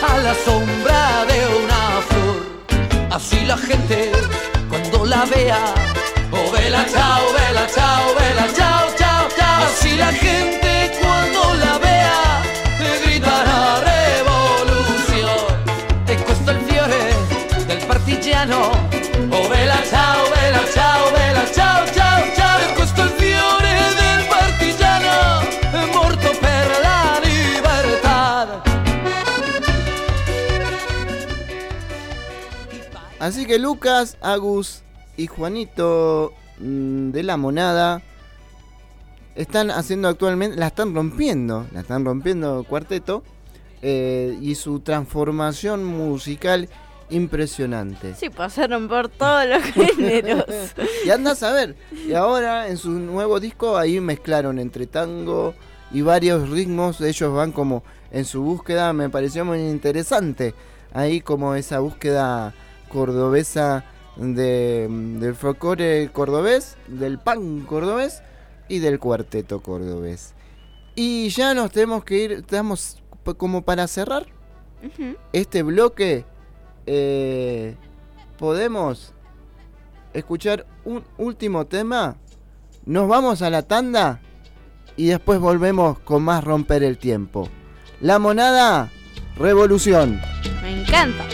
a la sombra de una flor. Así la gente cuando la vea. Oh, vela, chao, vela, chao, vela, chao, Así que Lucas, Agus y Juanito mm, de la Monada están haciendo actualmente, la están rompiendo, la están rompiendo cuarteto eh, y su transformación musical impresionante. Sí, pasaron por todos los <laughs> géneros. Y andas a ver, y ahora en su nuevo disco ahí mezclaron entre tango y varios ritmos, ellos van como en su búsqueda, me pareció muy interesante, ahí como esa búsqueda cordobesa de, del folclore cordobés, del pan cordobés y del cuarteto cordobés. Y ya nos tenemos que ir, estamos como para cerrar este bloque. eh, podemos escuchar un último tema. Nos vamos a la tanda y después volvemos con más romper el tiempo. La monada, revolución. Me encanta.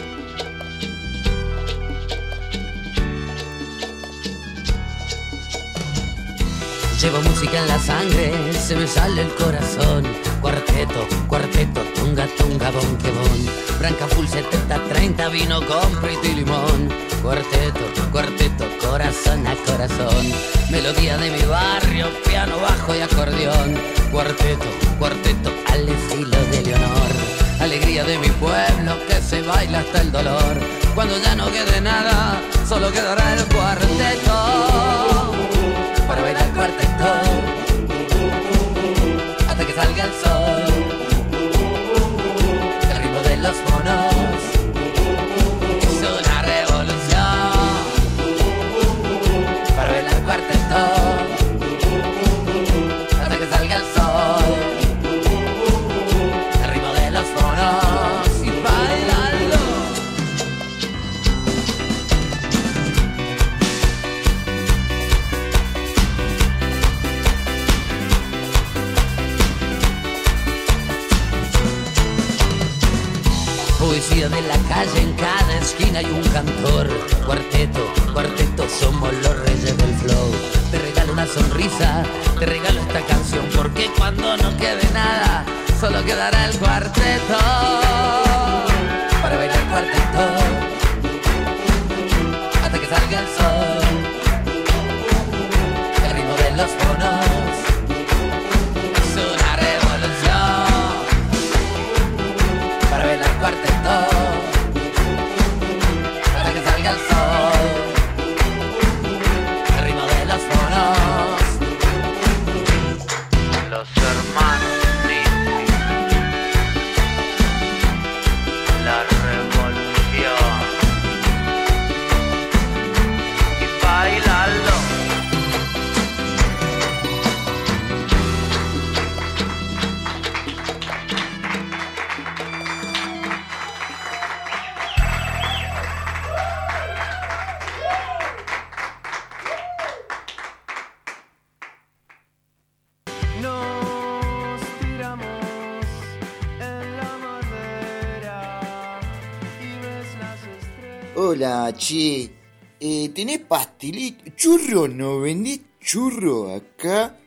Llevo música en la sangre, se me sale el corazón. Cuarteto, cuarteto, tunga, tunga, bon, que bon. Branca full 70, 30, vino con pretty limón. Cuarteto, cuarteto, corazón a corazón. Melodía de mi barrio, piano bajo y acordeón. Cuarteto, cuarteto, al estilo de Leonor. Alegría de mi pueblo que se baila hasta el dolor. Cuando ya no quede nada, solo quedará el cuarteto salga el sol. Esquina hay un cantor. Cuarteto, cuarteto, somos los reyes del flow. Te regalo una sonrisa, te regalo esta canción, porque cuando no quede nada, solo quedará el cuarteto. Para bailar cuarteto, Che. Eh, ¿Tenés pastelito? ¿Churro? ¿No vendés churro acá?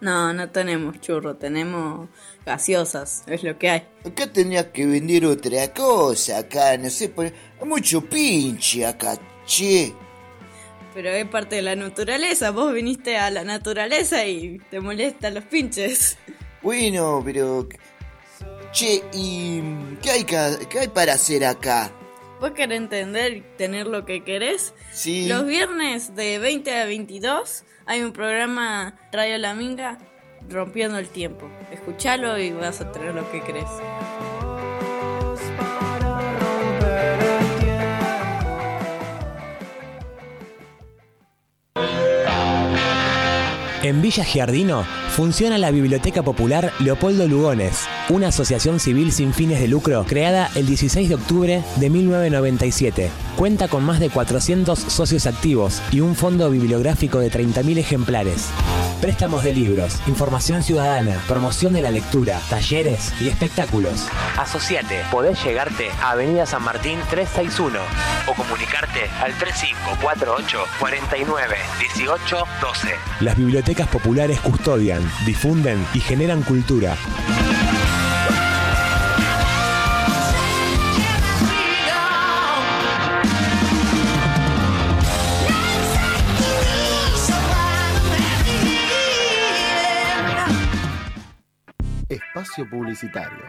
No, no tenemos churro, tenemos gaseosas, es lo que hay. Acá tendrías que vender otra cosa, acá, no sé, por... hay mucho pinche acá, che. Pero es parte de la naturaleza, vos viniste a la naturaleza y te molestan los pinches. Bueno, pero... Che, ¿y qué hay, ca- qué hay para hacer acá? ¿Vos querés entender y tener lo que querés? Sí. Los viernes de 20 a 22 hay un programa Radio La Minga rompiendo el tiempo. Escuchalo y vas a tener lo que querés. En Villa Giardino funciona la Biblioteca Popular Leopoldo Lugones, una asociación civil sin fines de lucro creada el 16 de octubre de 1997. Cuenta con más de 400 socios activos y un fondo bibliográfico de 30.000 ejemplares. Préstamos de libros, información ciudadana, promoción de la lectura, talleres y espectáculos. Asociate, podés llegarte a Avenida San Martín 361 o comunicarte al 3548 49 18 12. Las bibliotecas populares custodian, difunden y generan cultura. Espacio publicitario.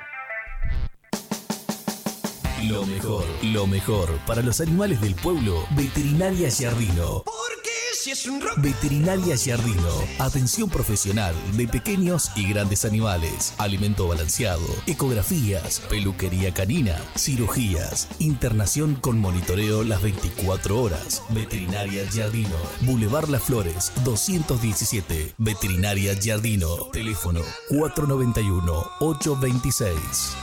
Lo mejor, lo mejor para los animales del pueblo. Veterinaria Giardino. Veterinaria Giardino. Atención profesional de pequeños y grandes animales. Alimento balanceado. Ecografías. Peluquería canina. Cirugías. Internación con monitoreo las 24 horas. Veterinaria Giardino. Boulevard Las Flores 217. Veterinaria Giardino. Teléfono 491 826.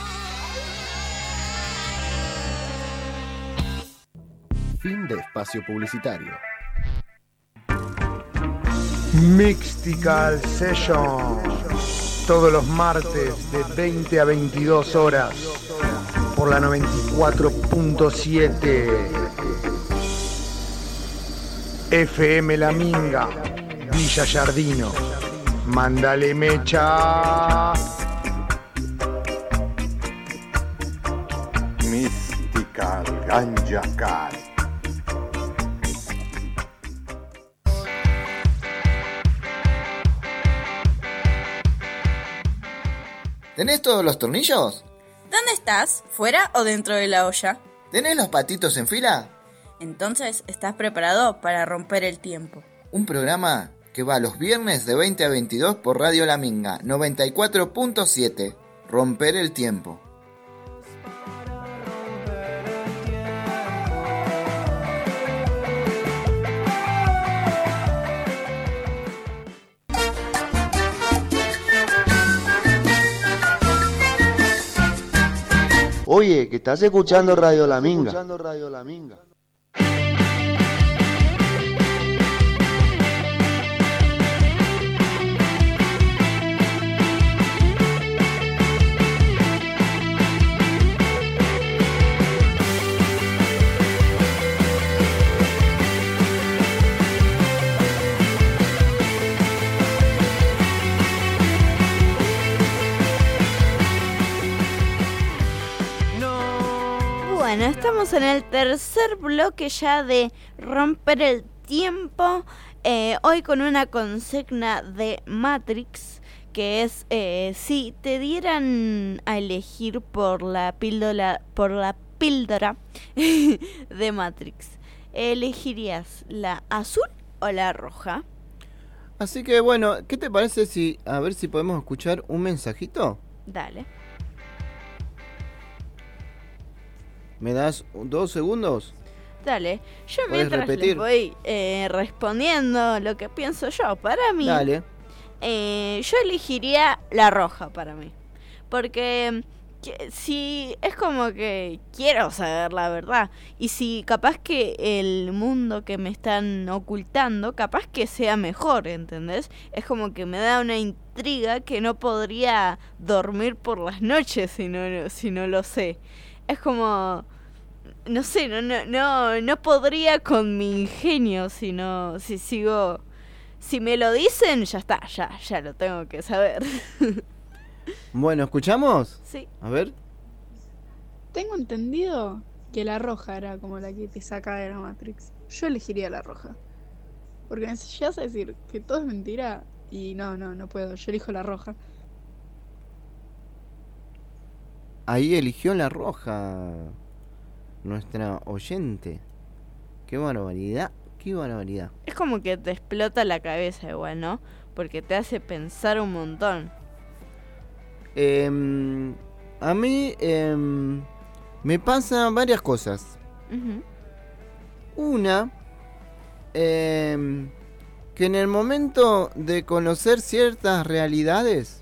Fin de espacio publicitario. Mystical Session. Todos los martes de 20 a 22 horas por la 94.7 FM La Minga, Villa Yardino. Mándale mecha. Mystical Ganja ¿Tenés todos los tornillos? ¿Dónde estás? ¿Fuera o dentro de la olla? ¿Tenés los patitos en fila? Entonces estás preparado para romper el tiempo. Un programa que va los viernes de 20 a 22 por Radio La Minga 94.7. Romper el tiempo. Oye, que estás escuchando Radio La Minga. Bueno, estamos en el tercer bloque ya de romper el tiempo. eh, hoy con una consigna de Matrix que es eh, si te dieran a elegir por la píldora por la píldora <laughs> de Matrix, ¿elegirías la azul o la roja? Así que bueno, ¿qué te parece si a ver si podemos escuchar un mensajito? Dale. ¿Me das dos segundos? Dale, yo ¿Puedes mientras les voy eh, respondiendo lo que pienso yo, para mí, Dale. eh, yo elegiría la roja para mí. Porque que- si es como que quiero saber la verdad. Y si capaz que el mundo que me están ocultando, capaz que sea mejor, ¿entendés? Es como que me da una intriga que no podría dormir por las noches si no, si no lo sé. Es como no sé, no, no, no, no podría con mi ingenio si no, si sigo, si me lo dicen, ya está, ya, ya lo tengo que saber. <laughs> Bueno, ¿escuchamos? Sí. A ver. Tengo entendido que la roja era como la que te saca de la Matrix. Yo elegiría la roja. Porque me llegas a decir que todo es mentira y no, no, no puedo. Yo elijo la roja. Ahí eligió la roja nuestra oyente. Qué barbaridad, qué barbaridad. Es como que te explota la cabeza igual, ¿no? Porque te hace pensar un montón. Em, a mí em, me pasan varias cosas. Una, em, que en el momento de conocer ciertas realidades,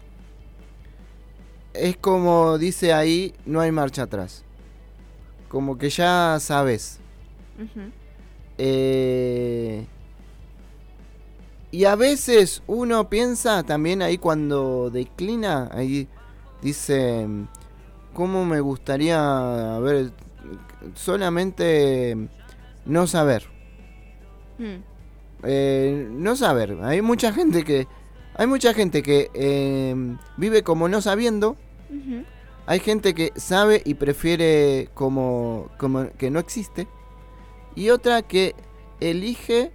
es como dice ahí, no hay marcha atrás. Como que ya sabes. Eh, y a veces uno piensa también ahí cuando declina, ahí dice, ¿cómo me gustaría ver solamente no saber? Mm. Eh, no saber. Hay mucha gente que hay mucha gente que eh, vive como no sabiendo. Hay gente que sabe y prefiere como, como que no existe. Y otra que elige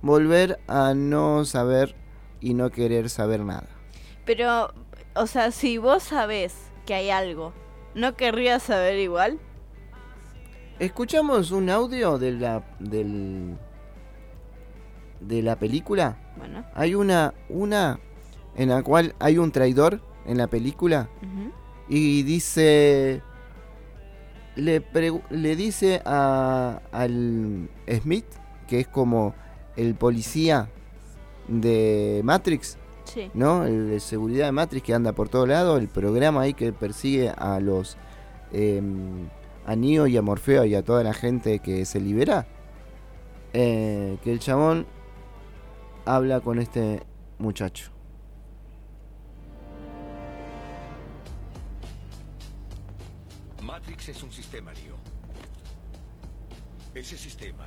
volver a no saber y no querer saber nada. Pero, o sea, si vos sabés que hay algo, ¿no querrías saber igual? Escuchamos un audio de la del de la película. Bueno. Hay una una en la cual hay un traidor en la película. Y dice le, le dice a, al Smith que es como el policía de Matrix Sí. ¿no? El de seguridad de Matrix que anda por todo lado, el programa ahí que persigue a los em, a Neo y a Morfeo y a toda la gente que se libera. eh, que el chabón habla con este muchacho.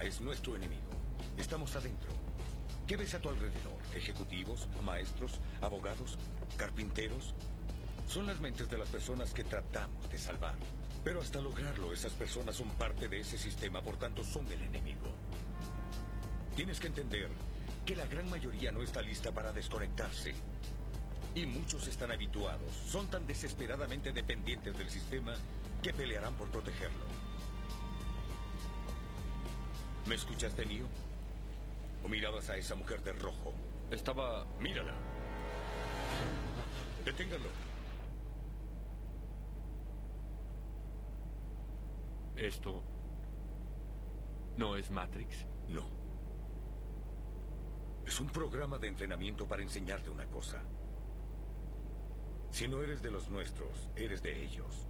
Es nuestro enemigo. Estamos adentro. ¿Qué ves a tu alrededor? ¿Ejecutivos? ¿Maestros? ¿Abogados? ¿Carpinteros? Son las mentes de las personas que tratamos de salvar. Pero hasta lograrlo, esas personas son parte de ese sistema, por tanto son el enemigo. Tienes que entender que la gran mayoría no está lista para desconectarse. Y muchos están habituados, son tan desesperadamente dependientes del sistema que pelearán por protegerlo. ¿Me escuchaste, Neo? ¿O mirabas a esa mujer de rojo? Estaba... Mírala. Deténganlo. Esto no es Matrix. No. Es un programa de entrenamiento para enseñarte una cosa. Si no eres de los nuestros, eres de ellos.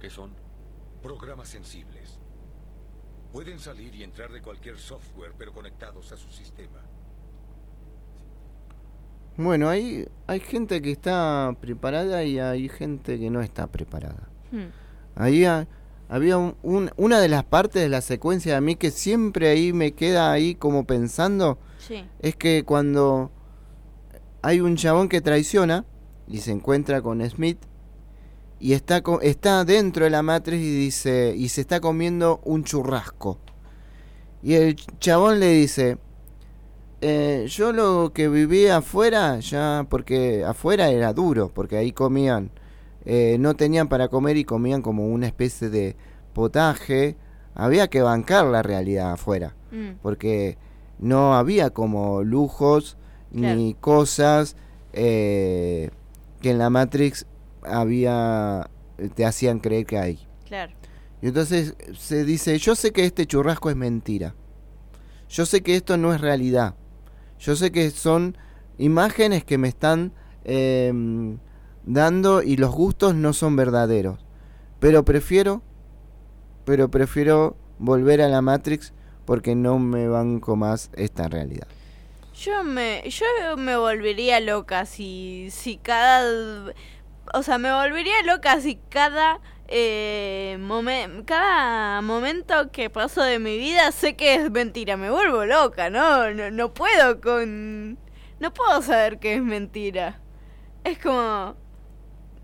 ¿Qué son? Programas sensibles. Pueden salir y entrar de cualquier software, pero conectados a su sistema. Bueno, hay, hay gente que está preparada y hay gente que no está preparada. Hmm. Ahí ha- había un- un- una de las partes de la secuencia de mí que siempre ahí me queda ahí como pensando. Sí. Es que cuando hay un chabón que traiciona y se encuentra con Smith y está, está dentro de la matriz y dice y se está comiendo un churrasco. Y el chabón le dice, eh, yo lo que vivía afuera, ya porque afuera era duro, porque ahí comían, eh, no tenían para comer y comían como una especie de potaje. Había que bancar la realidad afuera, Mm. porque no había como lujos ni cosas eh, que en la Matrix había, te hacían creer que hay. Claro. Y entonces se dice, yo sé que este churrasco es mentira. Yo sé que esto no es realidad. Yo sé que son imágenes que me están em, dando y los gustos no son verdaderos. Pero prefiero, pero prefiero volver a la Matrix porque no me banco más esta realidad. Yo me, yo me volvería loca si, si cada, o sea, me volvería loca si cada eh, cada momento que paso de mi vida sé que es mentira. Me vuelvo loca, ¿no? No, no puedo con... No puedo saber que es mentira. Es como...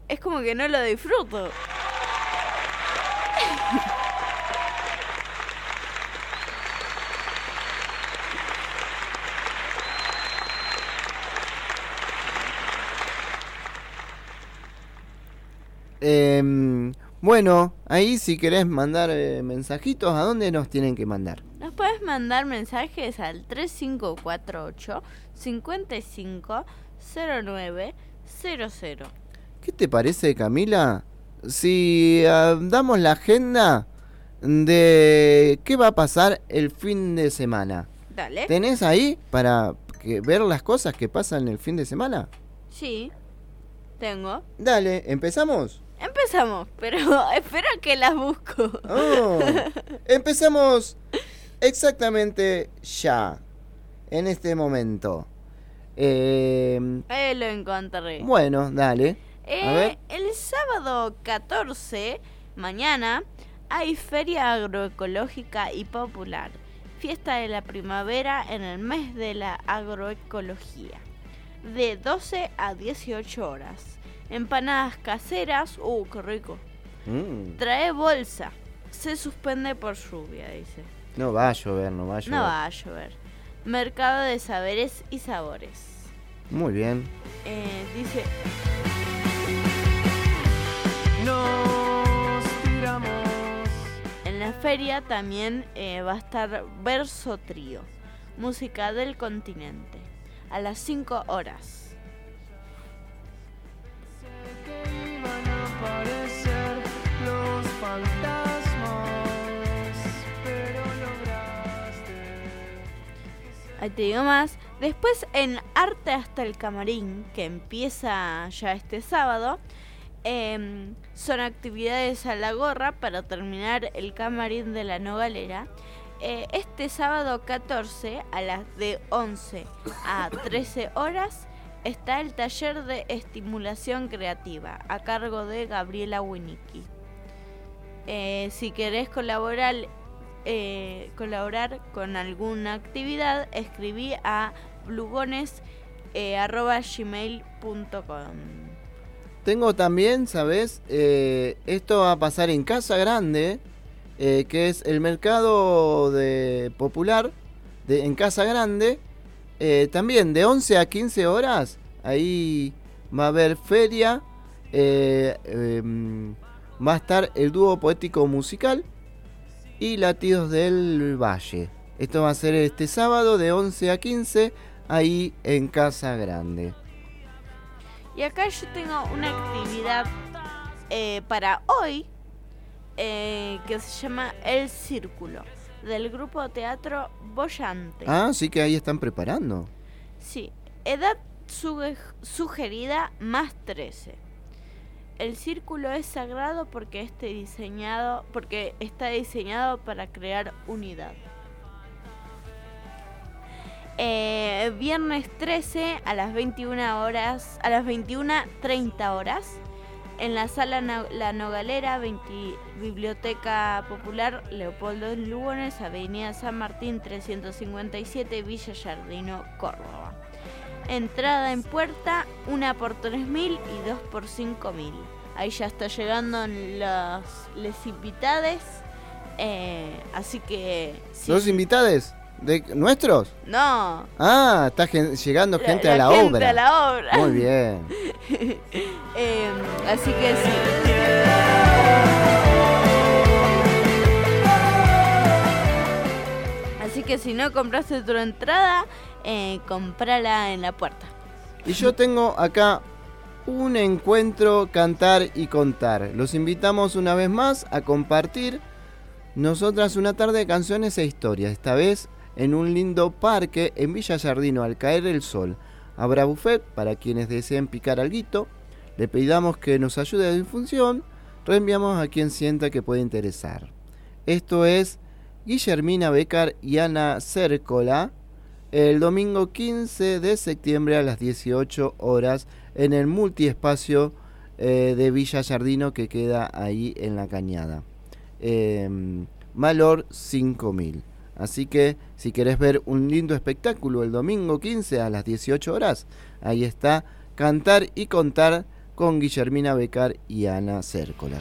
Es como que no lo disfruto. <laughs> Em, bueno, ahí si querés mandar eh, mensajitos, ¿a dónde nos tienen que mandar? Nos puedes mandar mensajes al 3548 55 09 00. ¿Qué te parece, Camila? Si ah, damos la agenda de qué va a pasar el fin de semana. Dale. ¿Tenés ahí para que- ver las cosas que pasan el fin de semana? Sí, tengo. Dale, ¿empezamos? Empezamos, pero <laughs> espera que las busco. Oh, <laughs> empezamos exactamente ya, en este momento. Eh, Eh, lo encontré. bueno, dale. A Eh, ver. el sábado 14, mañana, hay Feria Agroecológica y Popular. Fiesta de la primavera en el mes de la agroecología. De 12 a 18 horas. Empanadas caseras. Uh, qué rico. Mm, Trae bolsa. Se suspende por lluvia, dice. no va a llover, no va a llover. No va a llover. Mercado de saberes y sabores. Muy bien. Eh, dice. Nos tiramos. En la feria también eh, va a estar Verso Trío, música del continente, a las 5 horas. Ahí te digo más. Después en Arte hasta el Camarín, que empieza ya este sábado, em, son actividades a la gorra para terminar el camarín de la Nogalera. Eh, este sábado 14 a las de 11 a 13 horas está el taller de estimulación creativa a cargo de Gabriela Winicki. Eh, si querés colaborar, eh, colaborar con alguna actividad, escribí a blugones.gmail.com Tengo también, ¿sabes? Eh, esto va a pasar en Casa Grande, eh, que es el mercado de popular de, en Casa Grande. Eh, también de 11 a 15 horas, ahí va a haber feria. eh, em, va a estar el dúo poético musical y Latidos del Valle. Esto va a ser este sábado de 11 a 15, ahí en Casa Grande. Y acá yo tengo una actividad eh, para hoy eh, que se llama El Círculo, del grupo teatro Bollante. Ah, sí que ahí están preparando. Sí, edad suge- sugerida más 13. El círculo es sagrado porque, este diseñado, porque está diseñado para crear unidad. Eh, viernes 13 a las 21 horas, a las 21.30 horas, en la sala La Nogalera, 20 Biblioteca Popular Leopoldo Lugones, Avenida San Martín 357, Villa Yardino, Córdoba. Entrada en puerta, una por 3.000 y dos por 5.000. Ahí ya está llegando los les invitades. eh, así que... sí. ¿Los invitados? ¿De nuestros? No. Ah, está gen- llegando La- gente a la la gente obra. a la obra. Muy bien. <laughs> Eh, así que sí. Así que si no compraste tu entrada, eh, comprala en la puerta. Y yo tengo acá un encuentro cantar y contar. Los invitamos una vez más a compartir nosotras una tarde de canciones e historias. Esta vez en un lindo parque en Villa Yardino al caer el sol. Habrá buffet para quienes deseen picar alguito. Le pedamos que nos ayude a difusión. Reenviamos a quien sienta que puede interesar. Esto es Guillermina Becar y Ana Cércola el domingo 15 de septiembre a las 18 horas en el multiespacio eh, de Villa Yardino que queda ahí en la cañada. Em, valor 5.000. Así que si querés ver un lindo espectáculo el domingo 15 a las 18 horas, ahí está Cantar y Contar con Guillermina Becar y Ana Cércola.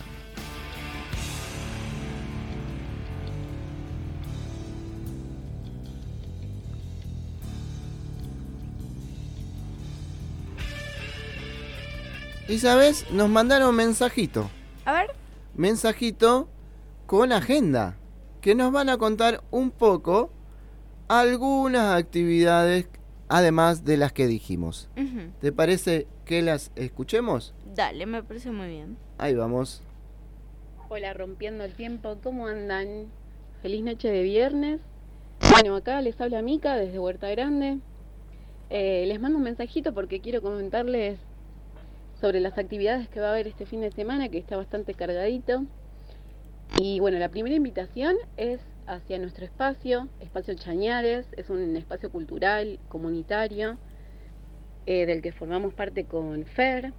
Y sabes, nos mandaron mensajito. A ver. Mensajito con agenda. Que nos van a contar un poco algunas actividades además de las que dijimos. ¿Te parece que las escuchemos? Dale, me parece muy bien. Ahí vamos. Hola, rompiendo el tiempo, ¿cómo andan? Feliz noche de viernes. Bueno, acá les habla Mica desde Huerta Grande. Eh, les mando un mensajito porque quiero comentarles sobre las actividades que va a haber este fin de semana, que está bastante cargadito. Y bueno, la primera invitación es hacia nuestro espacio, Espacio Chañares, es un espacio cultural, comunitario, eh, del que formamos parte con FER.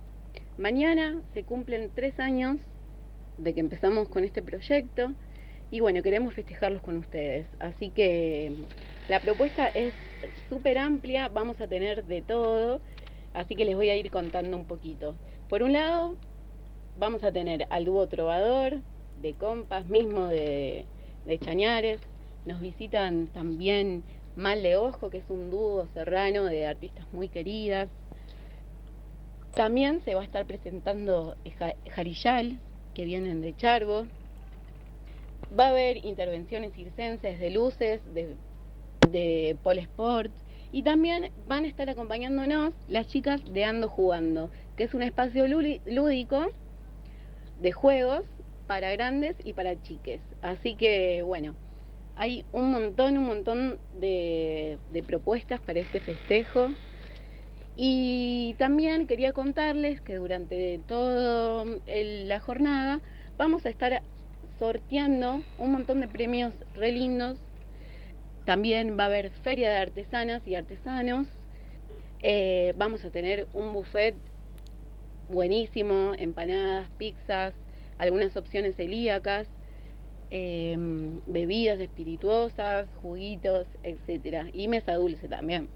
Mañana se cumplen tres años de que empezamos con este proyecto y bueno, queremos festejarlos con ustedes. Así que la propuesta es súper amplia, vamos a tener de todo, así que les voy a ir contando un poquito. Por un lado, vamos a tener al dúo Trovador, de compas, mismo de, de Chañares. Nos visitan también Mal de Ojo, que es un dúo serrano de artistas muy queridas. También se va a estar presentando Ja- Jarillal, que vienen de Chargo. Va a haber intervenciones circenses de luces, de, de Pole Sport. Y también van a estar acompañándonos las chicas de Ando Jugando, que es un espacio lúdi- lúdico de juegos para grandes y para chiques. Así que, bueno, hay un montón, un montón de, de propuestas para este festejo. Y también quería contarles que durante toda la jornada vamos a estar sorteando un montón de premios re lindos. También va a haber feria de artesanas y artesanos. Eh, vamos a tener un buffet buenísimo, empanadas, pizzas, algunas opciones celíacas, eh, bebidas espirituosas, juguitos, etcétera, y mesa dulce también.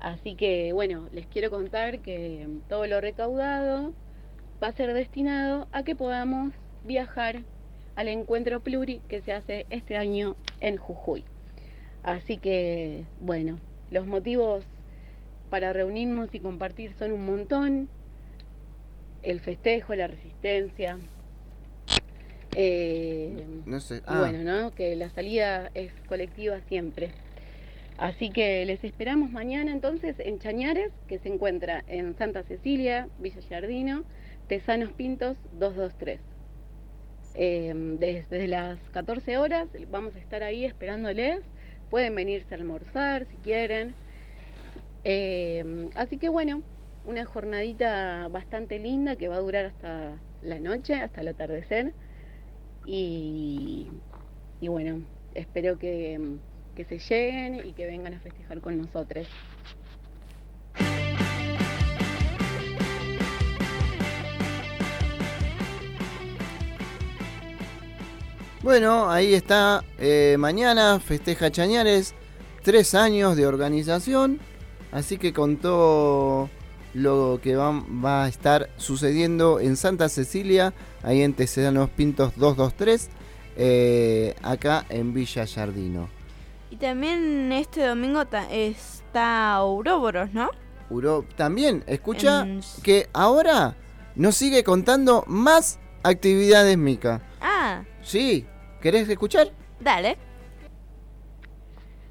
Así que bueno, les quiero contar que todo lo recaudado va a ser destinado a que podamos viajar al encuentro pluri que se hace este año en Jujuy. Así que bueno, los motivos para reunirnos y compartir son un montón. El festejo, la resistencia. eh, No sé. Ah, bueno, ¿no? Que la salida es colectiva siempre. Así que les esperamos mañana entonces en Chañares, que se encuentra en Santa Cecilia, Villa Yardino, Tesanos Pintos 223. Eh, desde las 14 horas vamos a estar ahí esperándoles. Pueden venirse a almorzar si quieren. Eh, así que bueno, una jornadita bastante linda que va a durar hasta la noche, hasta el atardecer. Y, y bueno, espero que, que se lleguen y que vengan a festejar con nosotros. Bueno, ahí está. eh, mañana festeja Chañares. Tres años de organización. Así que contó lo que va, va a estar sucediendo en Santa Cecilia. Ahí en Tesedanos Pintos 223. eh, acá en Villa Yardino. Y también este domingo ta- está Ouroboros, ¿no? Uro- También, escucha En- que ahora nos sigue contando más actividades Mica. Ah, Sí, ¿querés escuchar? dale.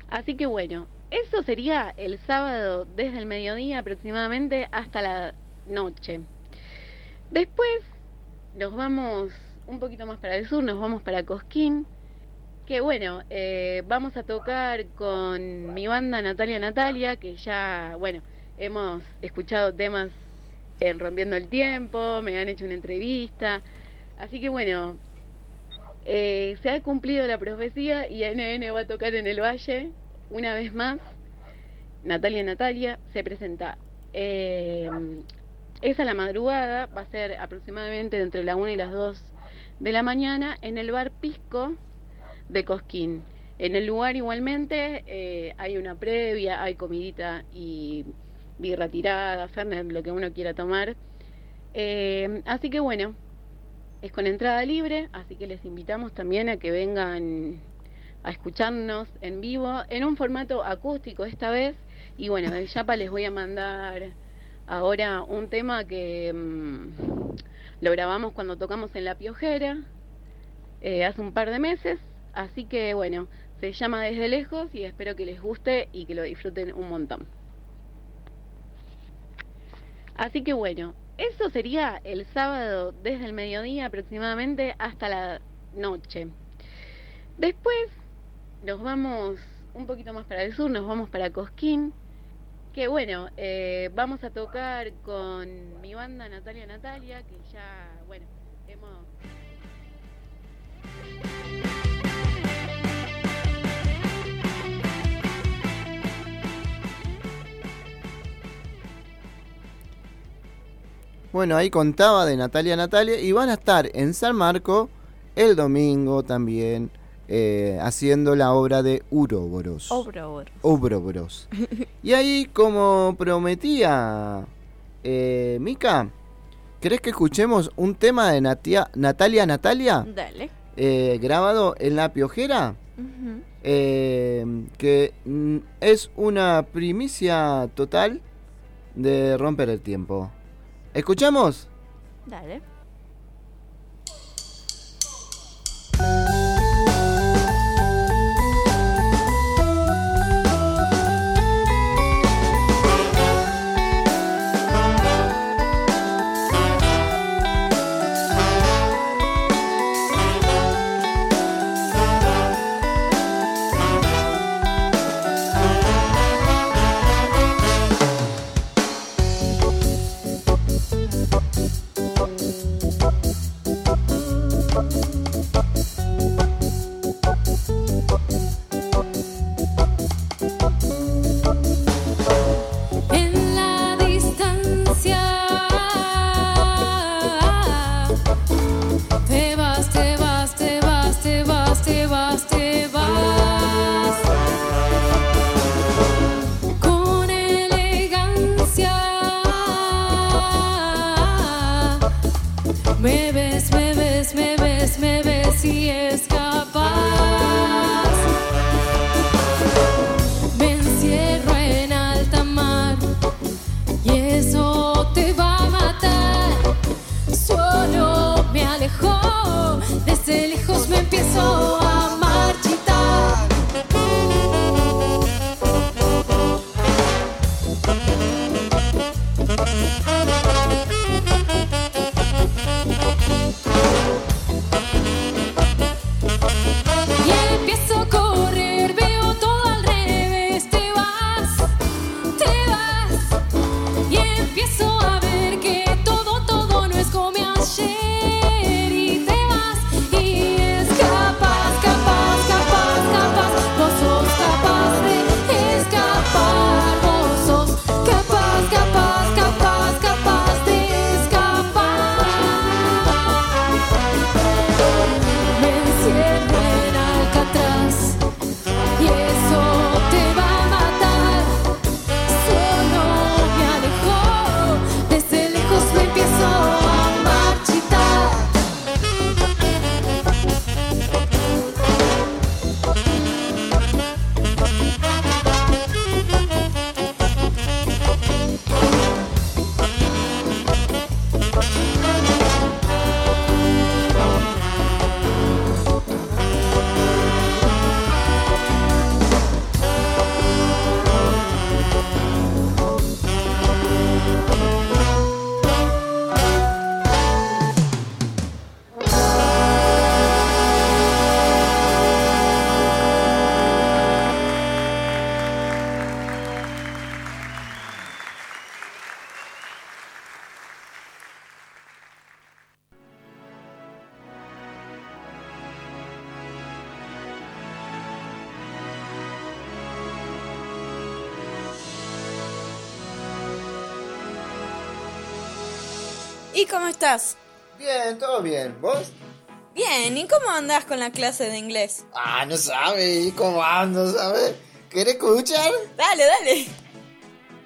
Así que bueno, eso sería el sábado desde el mediodía aproximadamente hasta la noche. Después nos vamos un poquito más para el sur, nos vamos para Cosquín. Que bueno, eh, vamos a tocar con mi banda Natalia Natalia, que ya, bueno, hemos escuchado temas en Rompiendo el Tiempo, me han hecho una entrevista. Así que bueno, eh, se ha cumplido la profecía y NN va a tocar en el Valle una vez más. Natalia Natalia se presenta eh, es a la madrugada, va a ser aproximadamente entre la 1 y las 2 de la mañana en el bar Pisco de Cosquín. En el lugar igualmente eh, hay una previa, hay comidita y birra tirada, fernet, lo que uno quiera tomar. Eh, así que bueno, es con entrada libre, así que les invitamos también a que vengan a escucharnos en vivo, en un formato acústico esta vez. Y bueno, de <laughs> Yapa les voy a mandar ahora un tema que mm, lo grabamos cuando tocamos en La Piojera, eh, hace un par de meses. Así que bueno, se llama Desde Lejos y espero que les guste y que lo disfruten un montón. Así que bueno, eso sería el sábado desde el mediodía aproximadamente hasta la noche. Después nos vamos un poquito más para el sur, nos vamos para Cosquín, que bueno, eh, vamos a tocar con mi banda Natalia Natalia, que ya, bueno, hemos... Bueno, ahí contaba de Natalia Natalia y van a estar en San Marco el domingo también eh, haciendo la obra de Uroboros. Ouroboros. <laughs> y ahí, como prometía eh, Mica, ¿querés que escuchemos un tema de Natia- Natalia Natalia? Dale. eh, grabado en La Piojera, eh, que mm, es una primicia total de romper el tiempo. ¿Escuchamos? Dale. ¿Y cómo andás con la clase de inglés? Ah, no sabe. ¿Y cómo ando, sabes? ¿Querés escuchar? Dale, dale.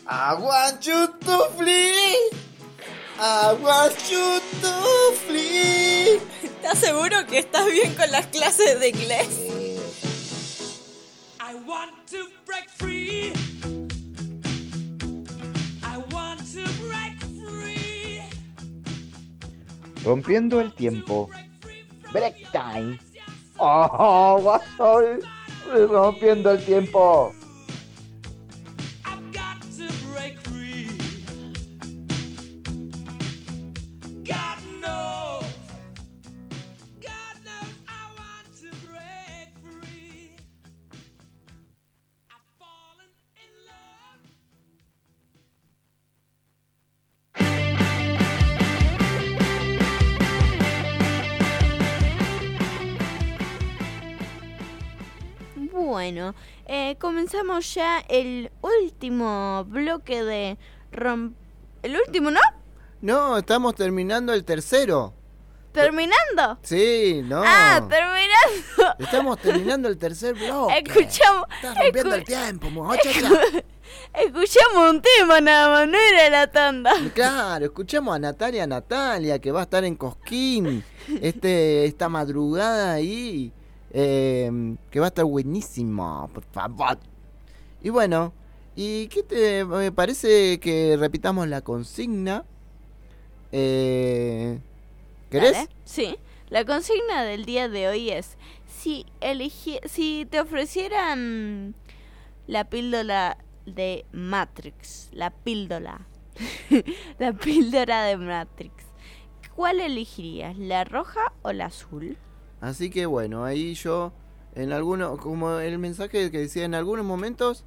I want you to flee. I want you to flee. ¿Estás seguro que estás bien con las clases de inglés? I want to break free. I want to break free. Rompiendo el tiempo. Time. ¡Oh, <laughs> guasol! Rompiendo el tiempo. Bueno, eh, comenzamos ya el último bloque de romp... ¿El último, no? No, estamos terminando el tercero. ¿Terminando? Sí, no. Ah, terminando. Estamos terminando el tercer bloque. Escuchamos. Estás rompiendo escu- el tiempo, muchacha. Escuchamos un tema nada más, no era la tanda. Claro, escuchamos a Natalia Natalia que va a estar en Cosquín este, esta madrugada ahí. Eh, que va a estar buenísimo, por favor. Y bueno, ¿y qué te parece que repitamos la consigna? Eh, ¿Querés? Sí. La consigna del día de hoy es si eligi si te ofrecieran la píldora de Matrix, la píldora, <laughs> la píldora de Matrix, ¿cuál elegirías, la roja o la azul? Así que bueno, ahí yo, en algunos, como el mensaje que decía, en algunos momentos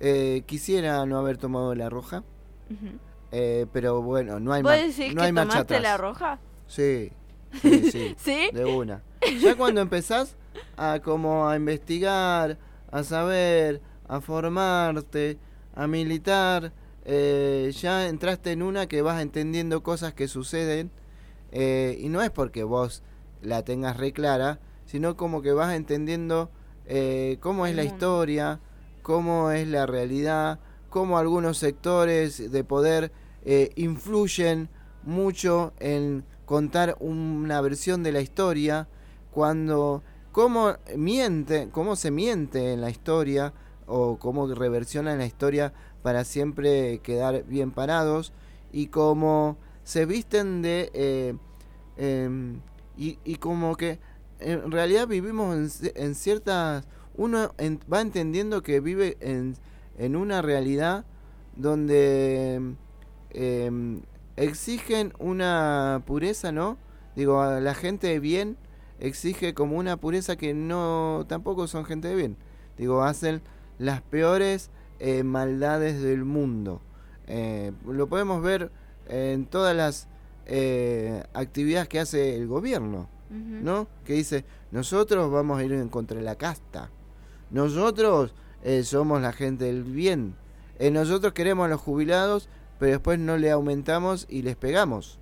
eh, quisiera no haber tomado la roja, eh, pero bueno, no hay, ¿Vos ma- decís no que hay tomaste atrás. la roja? Sí, sí, <laughs> sí, ¿Sí? de una. Ya cuando empezás a como a investigar, a saber, a formarte, a militar, eh, ya entraste en una que vas entendiendo cosas que suceden eh, y no es porque vos la tengas re clara, sino como que vas entendiendo eh, cómo es la historia, cómo es la realidad, cómo algunos sectores de poder eh, influyen mucho en contar una versión de la historia, cuando cómo miente, cómo se miente en la historia o cómo reversiona la historia para siempre quedar bien parados y cómo se visten de eh, em, y, y como que en realidad vivimos en, en ciertas uno en- va entendiendo que vive en, en una realidad donde em, exigen una pureza, ¿no? Digo, a la gente de bien exige como una pureza que no tampoco son gente de bien. Digo, hacen las peores eh, maldades del mundo. Eh, lo podemos ver en todas las eh, actividades que hace el gobierno. ¿no? Que dice, nosotros vamos a ir en contra de la casta. Nosotros eh, somos la gente del bien. Eh, nosotros queremos a los jubilados, pero después no le aumentamos y les pegamos.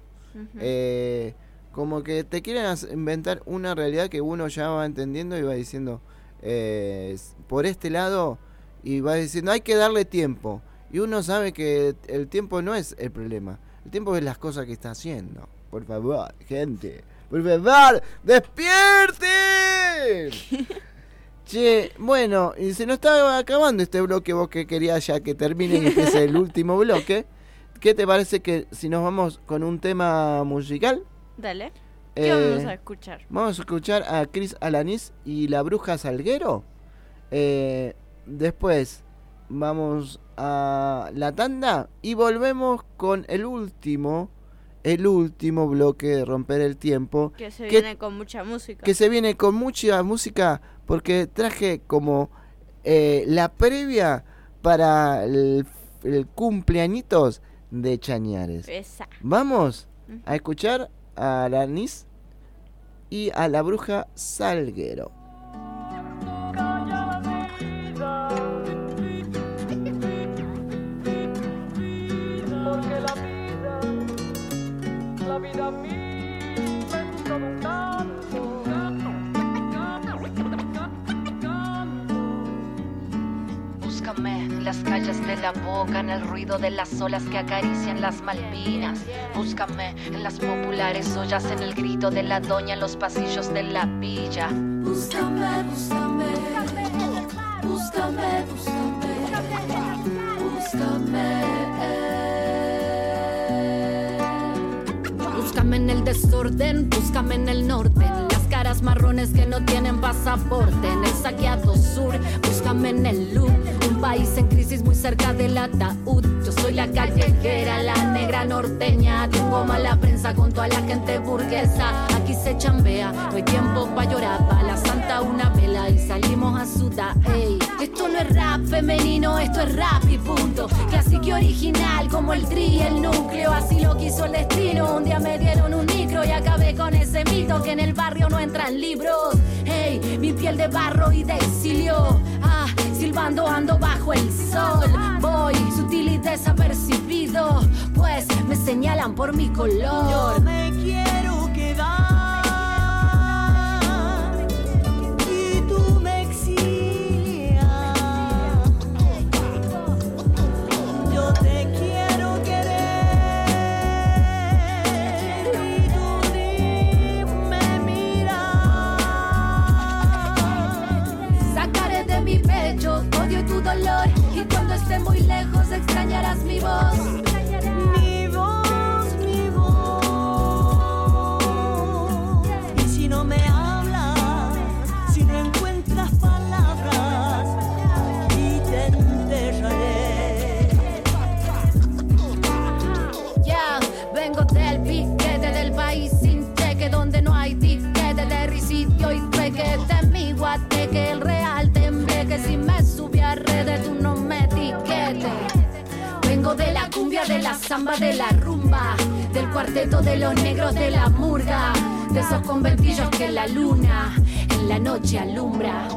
Eh, como que te quieren inventar una realidad que uno ya va entendiendo y va diciendo eh, por este lado y va diciendo hay que darle tiempo y uno sabe que el tiempo no es el problema el tiempo es las cosas que está haciendo por favor gente por favor despierten <laughs> Che, bueno, y se nos está acabando este bloque vos que querías ya que termine y empiece el <laughs> último bloque. ¿Qué te parece que si nos vamos con un tema musical? Dale. ¿Qué Eh, vamos a escuchar? Vamos a escuchar a Chris Alanis y la bruja Salguero. Eh, después vamos a la tanda y volvemos con el último, el último bloque de Romper el Tiempo. Que se que- viene con mucha música. que se viene con mucha música porque traje como eh, la previa para el, el cumpleañitos de Chañares. Esa. Vamos a escuchar a Alanis y a la bruja Salguero. La vida, misma es todo un canto. Búscame en las calles de la boca, en el ruido de las olas que acarician las Malvinas. Búscame en las populares ollas, en el grito de la doña en los pasillos de la villa. Búscame, búscame, búscame, búscame, búscame. Búscame en el desorden, búscame en el norte, las caras marrones que no tienen pasaporte, en el saqueado sur, búscame en el loop, un país en crisis muy cerca del ataúd. Yo soy la callejera, la negra norteña, tengo mala prensa con toda la gente burguesa. Aquí se chambea, no hay tiempo para llorar, pa' la santa una vela y salimos a sudar. Ey, esto no es femenino, esto es rap y punto. Clásico original como el tri el núcleo, así lo quiso el destino. Un día me dieron un micro y acabé con ese mito que en el barrio no entran libros. Hey, mi piel de barro y de exilio. Ah, silbando ando bajo el sol. Voy sutil y desapercibido, pues me señalan por mi color. Me quiero quedar extrañarás de la rumba, del cuarteto de los negros de la murga, de esos conventillos que la luna en la noche alumbra.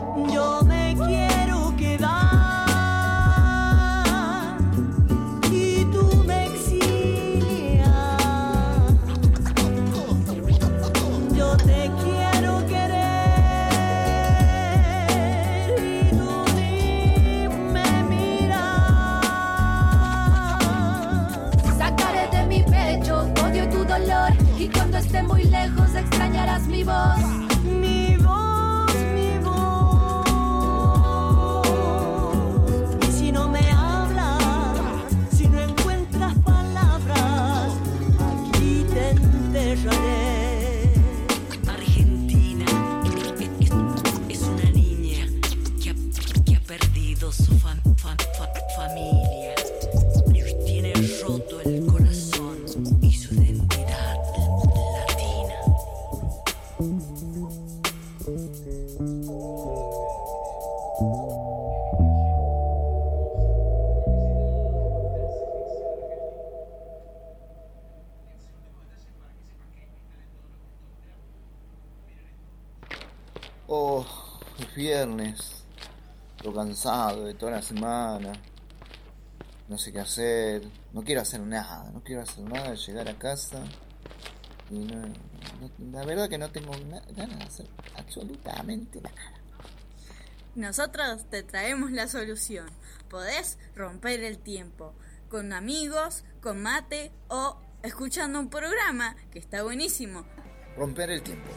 Muy lejos extrañarás mi voz. Viernes. Estoy cansado de toda la semana. No sé qué hacer. No quiero hacer nada. No quiero hacer nada. Llegar a casa. Y no, no- la verdad que no tengo na- ganas de hacer absolutamente nada. Nosotros te traemos la solución. Podés romper el tiempo con amigos, con mate o escuchando un programa que está buenísimo. Romper el tiempo.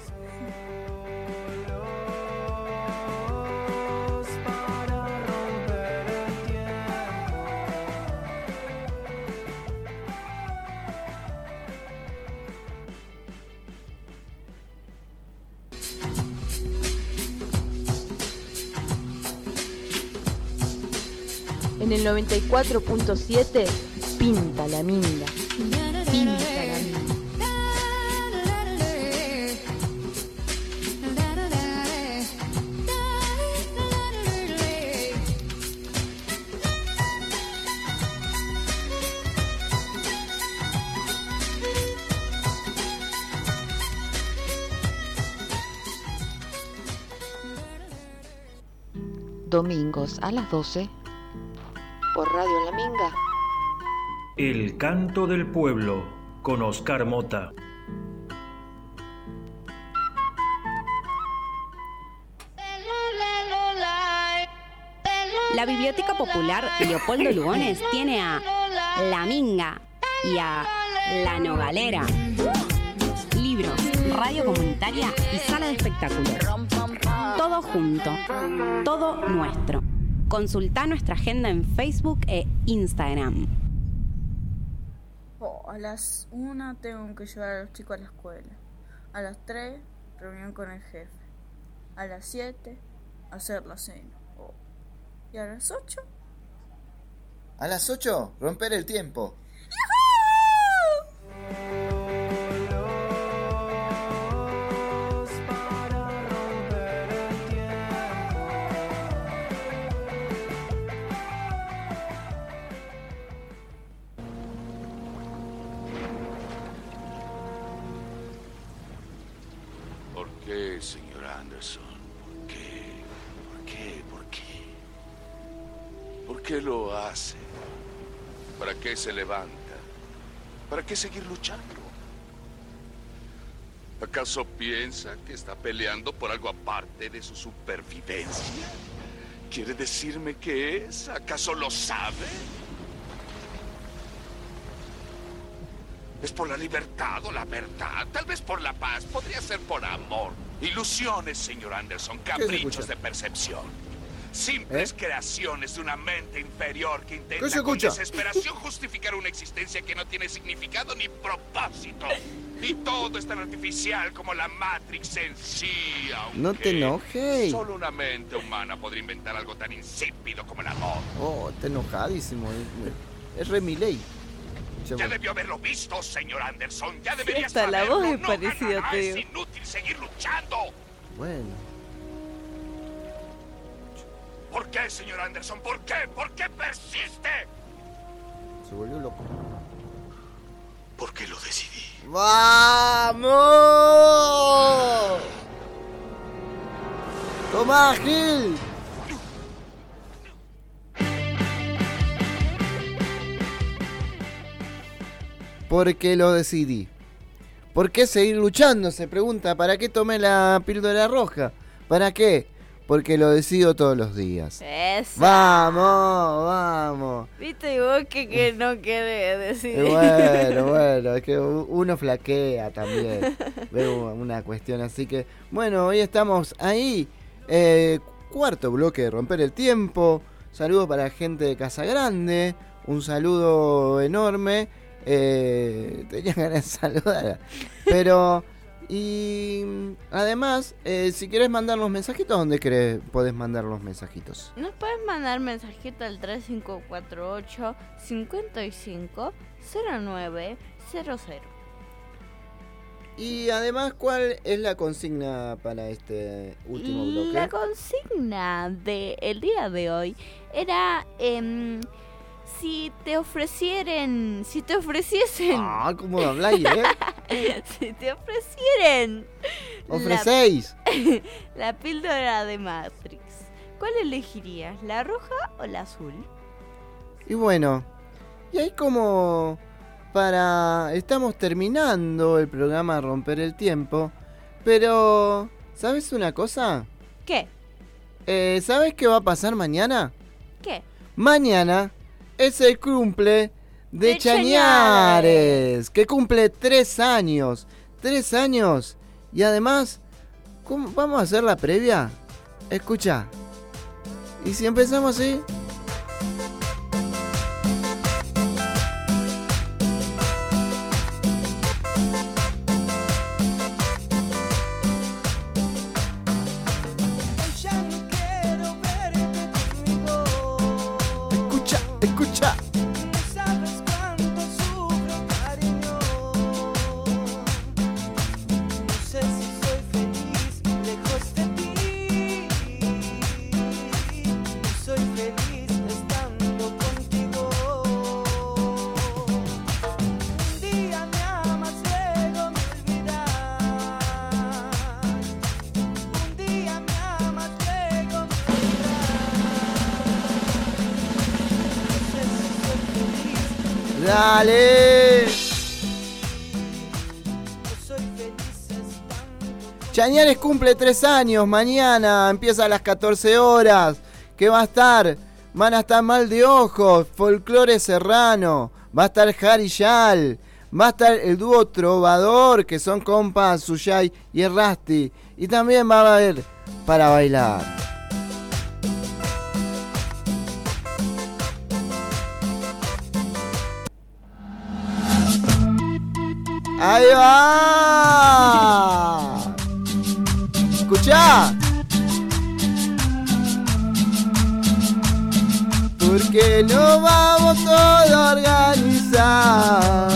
En el 94.7 pinta la minga. Pinta la. Domingos a las 12 El canto del pueblo con Oscar Mota. La Biblioteca Popular Leopoldo Lugones tiene a La Minga y a La Nogalera. Libros, radio comunitaria y sala de espectáculos. Todo junto, todo nuestro. Consulta nuestra agenda en Facebook e Instagram. A las 1 tengo que llevar a los chicos a la escuela. A las 3, reunión con el jefe. A las 7, hacer la cena. Oh. ¿Y a las 8? A las 8, romper el tiempo. ¿Por se levanta? ¿Para qué seguir luchando? ¿Acaso piensa que está peleando por algo aparte de su supervivencia? ¿Quiere decirme qué es? ¿Acaso lo sabe? ¿Es por la libertad o la verdad? Tal vez por la paz. Podría ser por amor. Ilusiones, señor Anderson. Caprichos de percepción. Simples creaciones de una mente inferior que ¿Qué intenta con desesperación justificar una existencia que no tiene significado ni propósito. Y todo es tan artificial como la Matrix en sí, aunque No te enojes. Solo una mente humana podría inventar algo tan insípido como el amor. Oh, está enojadísimo. Es, es Remy Ley. Che, Ya debió haberlo visto, señor Anderson. Ya debería hasta la saberlo. voz es No parecida, te Es inútil seguir luchando. Bueno. ¿Por qué, señor Anderson? ¿Por qué? ¿Por qué persiste? Se volvió loco. ¿Por qué lo decidí? ¡Vamos! ¡Tomá, Gil! Porque lo decidí. ¿Por qué seguir luchando? Se pregunta. ¿Para qué tomé la píldora roja? ¿Para qué? Porque lo decido todos los días. Eso. Vamos, vamos. ¿Viste y vos que, que no querés? Eh, Bueno, <laughs> bueno, es que uno flaquea también. Veo una cuestión así que. Bueno, hoy estamos ahí. eh, cuarto bloque de Romper el Tiempo. Saludo para la gente de Casa Grande. Un saludo enorme. Eh, tenía ganas de saludar. Pero. Y además, eh, si querés mandar los mensajitos, ¿dónde querés, podés mandar los mensajitos? Nos puedes mandar mensajito al 3548 55 0900. Y además, ¿cuál es la consigna para este último bloque? La consigna del día de hoy era em, si te ofrecieren, si te ofreciesen, Ah, ¿cómo habláis, eh? <laughs> <laughs> si te ofrecieren la- Ofrecéis. <laughs> la píldora de Matrix, ¿cuál elegirías, la roja o la azul? Y bueno, y ahí como para... Estamos terminando el programa Romper el Tiempo, pero... ¿Sabes una cosa? ¿Qué? Eh, ¿Sabes qué va a pasar mañana? ¿Qué? Mañana es el cumple de, De Chañares, que cumple tres años. Tres años. Y además, ¿cómo- ¿vamos a hacer la previa? Escucha. ¿Y si empezamos así? Cumple tres años, mañana empieza a las 14 horas. ¿Qué va a estar? Van a estar Mal de Ojos, Folclore Serrano, va a estar Harry Yal, va a estar el dúo Trovador, que son compas Suyay y Errasti. Y también va a haber para bailar. ¡Ahí va! ¡Escuchá! Porque no vamos todos a organizar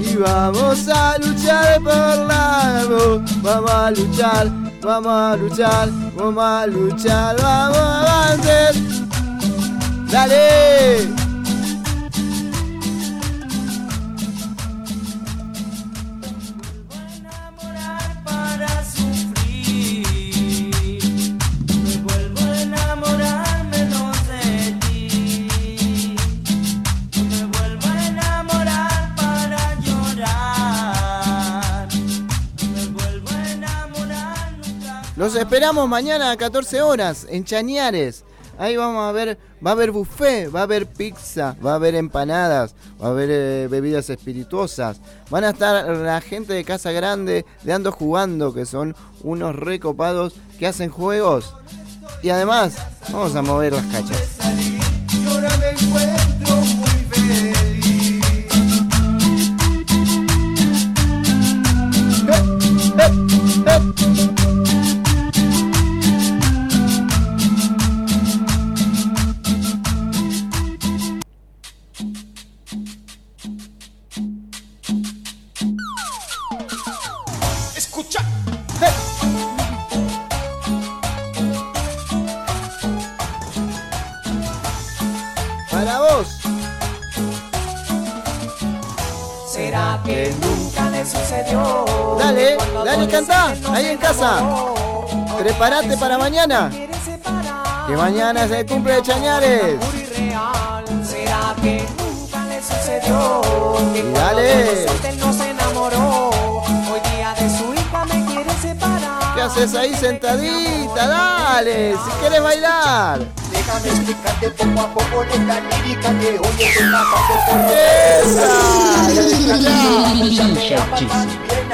y vamos a luchar por la voz. Vamos a luchar, vamos a luchar, vamos a luchar, vamos a avanzar. ¡Dale! Los esperamos mañana a 14 horas en Chañares. Ahí vamos a ver, va a haber buffet, va a haber pizza, va a haber empanadas, va a haber eh, bebidas espirituosas. Van a estar la gente de Casa Grande de Ando Jugando, que son unos recopados que hacen juegos. Y además, vamos a mover las cachas. Que nunca le sucedió? Dale, dale, canta, ahí se en casa. Prepárate para mañana. Que mañana es el cumple de Chañares. ¿Será que nunca le sucedió? Que Y dale. no se enamoró. Hoy día de su hija me quiere separar. ¿Qué haces ahí sentadita? Dale, si quieres bailar. Déjame explicarte poco a poco la lírica que hoy estoy pasando por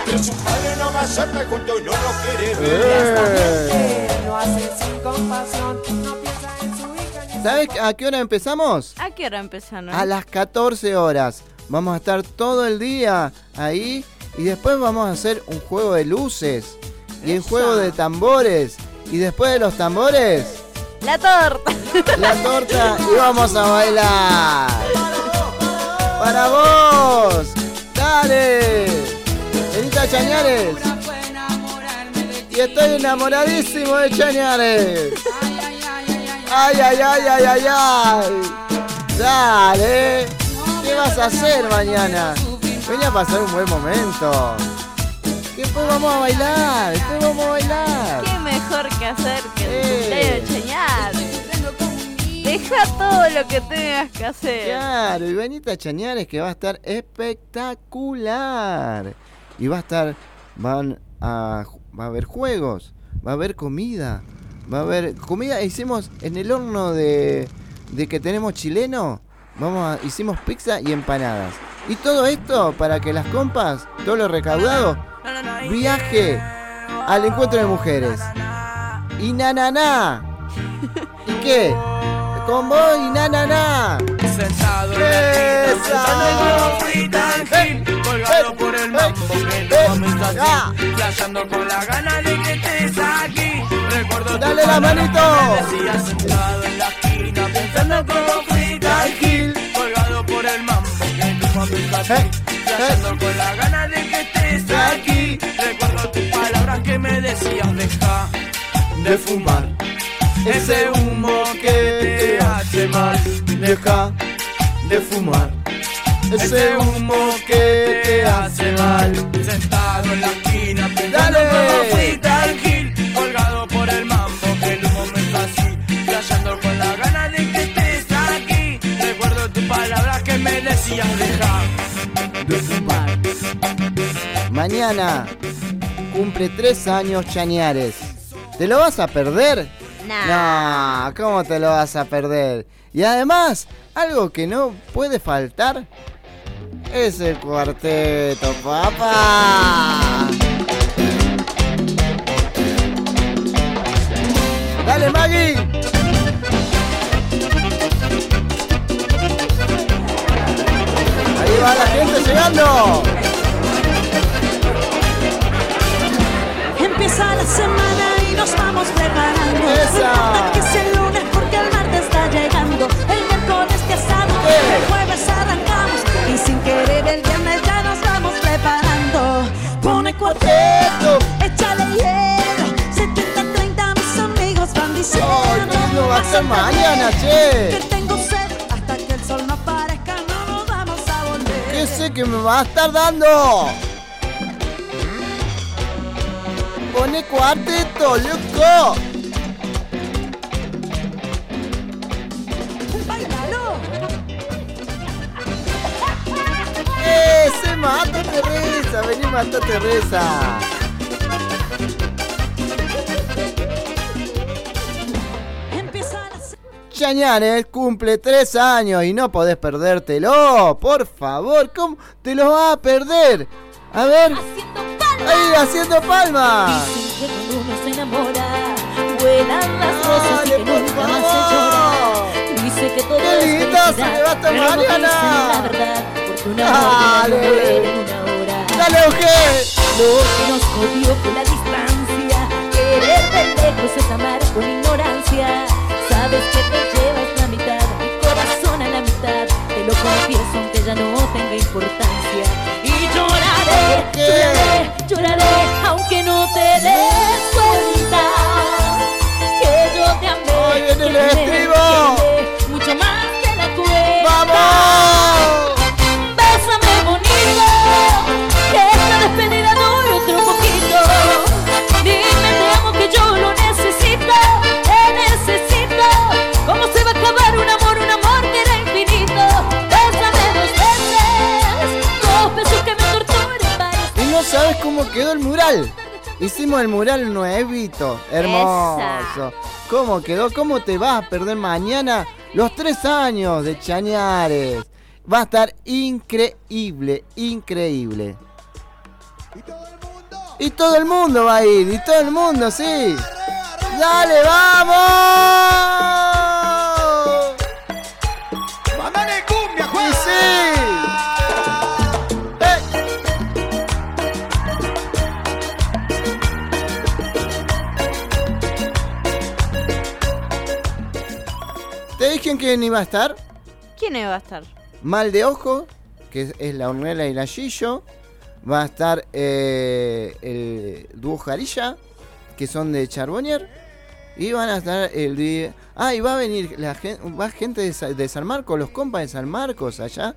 Pero su padre no va a ser junto y no lo quiere ver. Lo hace sin compasión, no piensa en su hija ni ¿Sabes a qué hora empezamos? ¿A qué hora empezaron? A las 14 horas. Vamos a estar todo el día ahí y después vamos a hacer un juego de luces y el juego de tambores. Y después de los tambores, La torta. la torta y vamos a bailar. Para vos. Dale. Venita Chañares. Y estoy enamoradísimo de Chañares. Ay, ay, ay, ay, ay, ay. Dale. ¿Qué vas a hacer mañana? Vení a pasar un buen momento. Después vamos a bailar. Después vamos a bailar. ¿Qué mejor que hacer que el cumpleaños de Chañares? Deja todo lo que tengas que hacer. Claro, y Benita Chañares que va a estar espectacular. Y va a estar, van a, va a haber juegos, va a haber comida, va a haber comida. Hicimos en el horno de, de que tenemos chileno, vamos a, hicimos pizza y empanadas. Y todo esto para que las compas, todo lo recaudado, viaje al encuentro de mujeres. Y na na na. ¿Y qué? Con vos y na na na. Sentado ¡Esa! colgado por el mambo que no me está así, flasheando con la gana de que estés aquí. Recuerdo Dale la manito. decías sentado en la esquina pensando como Frida Gil, colgado por el mambo que no me está así, flasheando con la gana de que estés aquí. Recuerdo que me decías deja de fumar ese humo que te hace mal. Deja de fumar. Ese humo que te hace mal Sentado en la esquina pensando fuiste al gil Colgado por el mambo que el humo me está así Flasheando con la gana de que estés aquí Recuerdo tus palabras que me decías dejar de fumar. Mañana, cumple tres años Chañares. ¿Te lo vas a perder? Nah. No, ¿cómo te lo vas a perder? Y además, algo que no puede faltar es el cuarteto, papá. Dale, Maggie. Ahí va la gente llegando. Empieza la semana y nos vamos preparando. Esa. Recuerda que es el lunes porque el martes está llegando. El miércoles que asado, el jueves arrancamos. Y sin querer el viernes ya nos vamos preparando. Pone cuarteto, échale hielo. 70, 30, mis amigos van diciendo. no va a ser mañana, che. Que tengo sed hasta que el sol no aparezca. No nos vamos a volver. ¿Qué sé que me va a estar dando? Pone cuarteto, loco. ¡Bailalo! ¡Eh! ¡Se mata Teresa! Vení, mata Teresa. Chañanes cumple tres años y no podés perdértelo. Por favor, ¿cómo te lo vas a perder? A ver. Ahí, haciendo palmas. que cuando uno se enamora vuelan las rosas y que nunca más se llora. Dice que todo ¡Qué es felicidad, pero no dicen la verdad, porque una hora muere en una hora. Dale, Euge. Lo que nos jodió fue la distancia, querer de lejos es amar con ignorancia. Sabes que te llevas la mitad, mi corazón a la mitad, te lo confieso aunque ya no tenga importancia. Lloraré, lloraré, lloraré, aunque no te des cómo quedó el mural. Hicimos el mural nuevito. Hermoso. ¿Cómo quedó? ¿Cómo te vas a perder mañana los tres años de Chañares? Va a estar increíble, increíble. Y todo el mundo va a ir, y todo el mundo, sí. ¡Dale, vamos! ¿Te dije quién iba a estar? ¿Quién iba a estar? Mal de Ojo, que es, es la Ornella y la Gillo. Va a estar eh, el dúo Jarilla, que son de Charbonnier. Y van a estar el día. Ah, y va a venir la gente, va gente de San Marcos, los compas de San Marcos allá.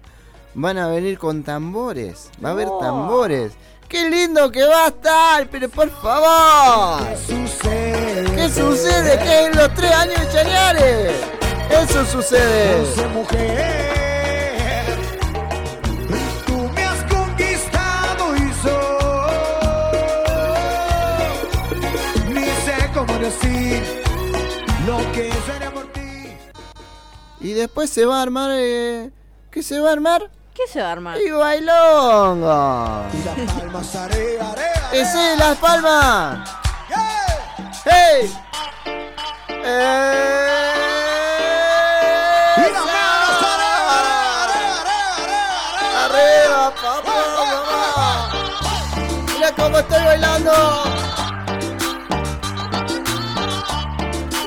Van a venir con tambores. Va a haber Oh. tambores. ¡Qué lindo que va a estar! Pero por favor. ¿Qué sucede? ¿Qué sucede? ¿Qué en los tres años de Chañares? Eso sucede. Dulce mujer, tú me has conquistado y soy. Ni sé cómo decir lo que sería por ti. Y después se va a armar. eh, ¿Qué se va a armar? ¿Qué se va a armar? Y bailongo. Y las palmas arriba, arriba. ¡Y sí, las palmas! ¡Hey! ¡Eh! ¡Mira cómo estoy bailando!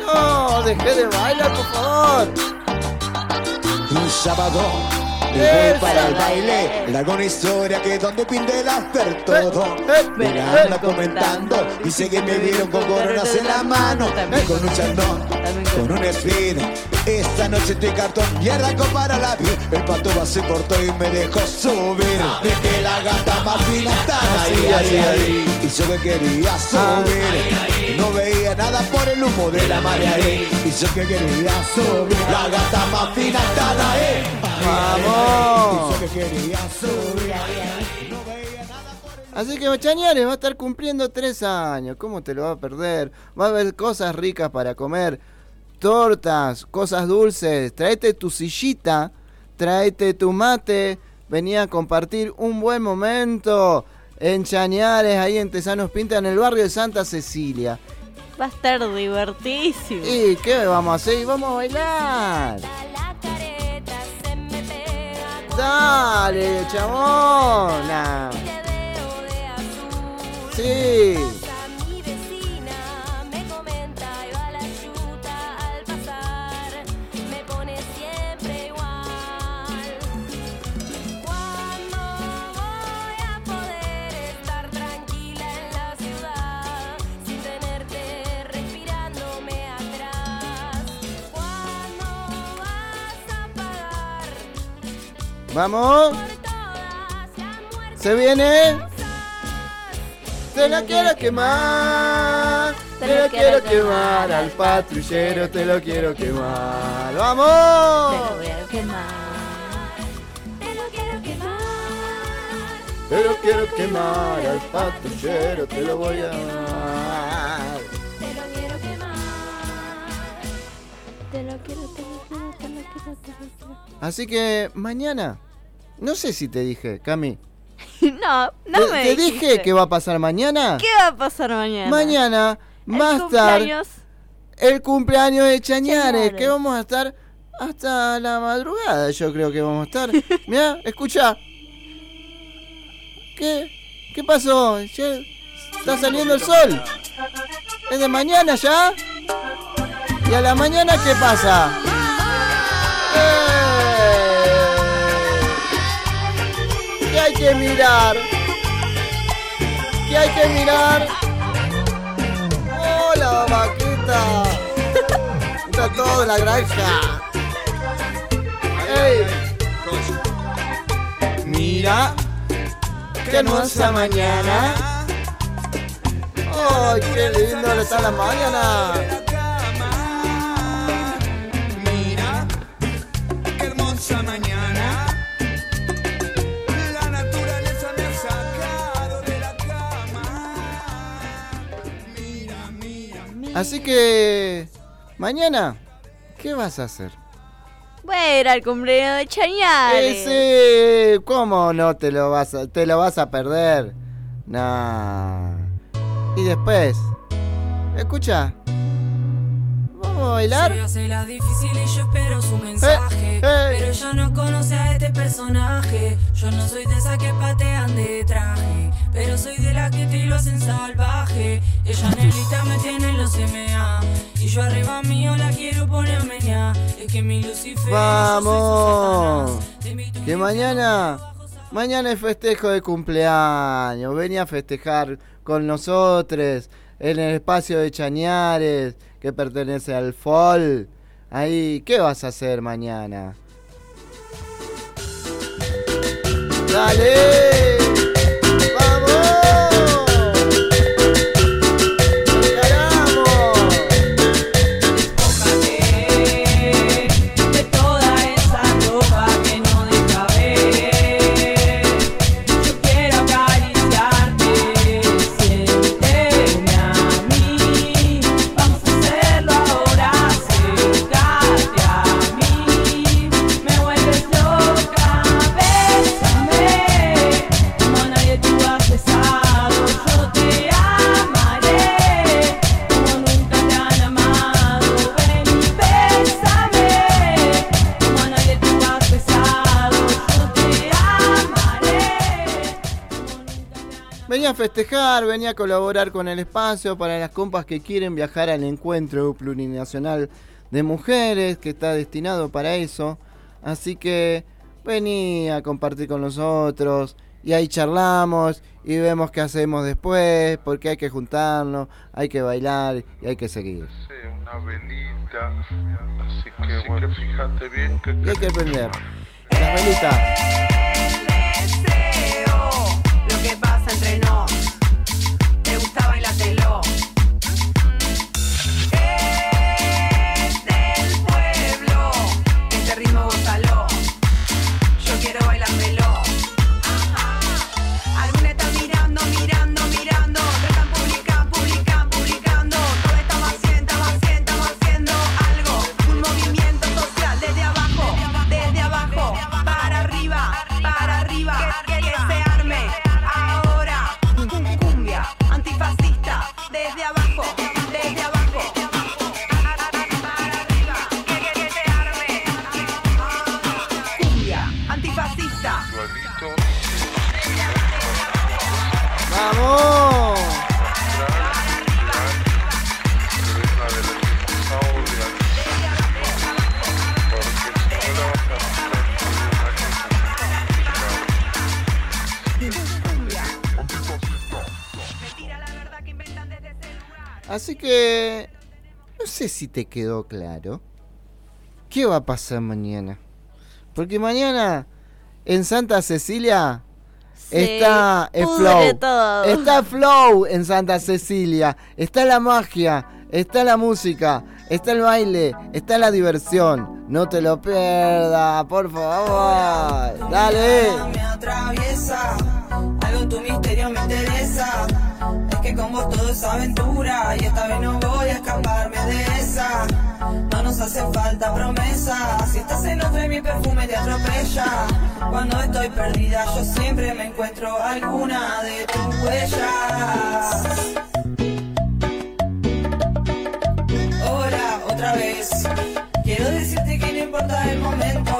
¡No! ¡Dejé de bailar, por favor! Un sábado me voy para el baile, la con historia que donde pinte la ver todo. eh, Me eh. anda comentando, dice que me vieron con coronas en la mano, con un chandón, con un espino. Esta noche estoy cartón, mierda para la vida. El pato va se cortó y me dejó subir. La gata más fina están ahí, ahí, ahí. Y yo que quería subir, no veía nada por el humo de la marea ahí. Y yo que quería subir, la gata más fina están ahí. ¡Vamos! Y yo que quería subir. Así que Chañares va a estar cumpliendo tres años. ¿Cómo te lo va a perder? Va a haber cosas ricas para comer. Tortas, cosas dulces. Tráete tu sillita. Tráete tu mate. Venía a compartir un buen momento en Chañares, ahí en Tesanos Pinta, en el barrio de Santa Cecilia. Va a estar divertidísimo. ¿Y qué vamos a hacer? Vamos a bailar. Dale, chabona. Sí. Vamos. Se viene. Te la quiero quemar. Te lo quiero quemar al patrullero, te lo quiero quemar. ¡Vamos! Te lo voy a quemar. Te lo quiero quemar al patrullero, te lo voy a dar. Te lo quiero quemar. Te lo quiero, te lo quiero, te lo quiero, te lo quiero. Así que mañana, no sé si te dije, Cami. <laughs> No, no ¿Te, me te dijiste. dije que va a pasar mañana? ¿Qué va a pasar mañana? Mañana El va a estar cumpleaños. el cumpleaños de Chañares, Chañares. que vamos a estar hasta la madrugada, yo creo que vamos a estar. <laughs> Mira, escucha. ¿Qué? ¿Qué pasó? Ya está saliendo el sol. ¿Es de mañana ya? ¿Y a la mañana qué pasa? ¡Eh! ¿Qué hay que mirar? ¿Qué hay que mirar? ¡Hola, vaquita! Está todo en la granja. ¡Ey! Mira, qué hermosa mañana. ¡Ay, qué lindo está la mañana! Mira, qué hermosa mañana. Así que, mañana, ¿qué vas a hacer? Voy a ir al cumpleaños de Chañares. Ese, ¿cómo no te lo vas a, te lo vas a perder? Nah. Y después, escucha, vamos a bailar. Se hace la difícil y yo espero su mensaje. Pero ella no conoce a este personaje. Yo no soy de esas que patean de traje. Pero soy de las que te lo hacen salvaje. Ella Nelita me tiene en los MA. Y yo arriba mío la quiero poner a menear. Es que mi Lucifer. Vamos. Que mañana, mañana es festejo de cumpleaños. Venía a festejar con nosotros en el espacio de Chañares que pertenece al FOL. Ahí, ¿qué vas a hacer mañana? ¡Dale! Festejar, venía a colaborar con el espacio para las compas que quieren viajar al encuentro plurinacional de mujeres que está destinado para eso. Así que venía a compartir con nosotros y ahí charlamos y vemos qué hacemos después, porque hay que juntarnos, hay que bailar y hay que seguir. una velita. Así que bueno, fíjate bien que. Y hay que prender las velitas. Lo que pasa entre nos, te gusta bailártelo. Así que no sé si te quedó claro qué va a pasar mañana. Porque mañana en Santa Cecilia Se está el pudre flow. todo. Está flow en Santa Cecilia. Está la magia, está la música, está el baile, está la diversión. No te lo pierdas, por favor. Dale. me atraviesa. Algo en tu misterio me interesa. Que con vos todo es aventura. Y esta vez no voy a escaparme de esa. No nos hace falta promesa. Si estás en otra y mi perfume te atropella. Cuando estoy perdida, yo siempre me encuentro alguna de tus huellas. Hola, otra vez. Quiero decirte que no importa el momento.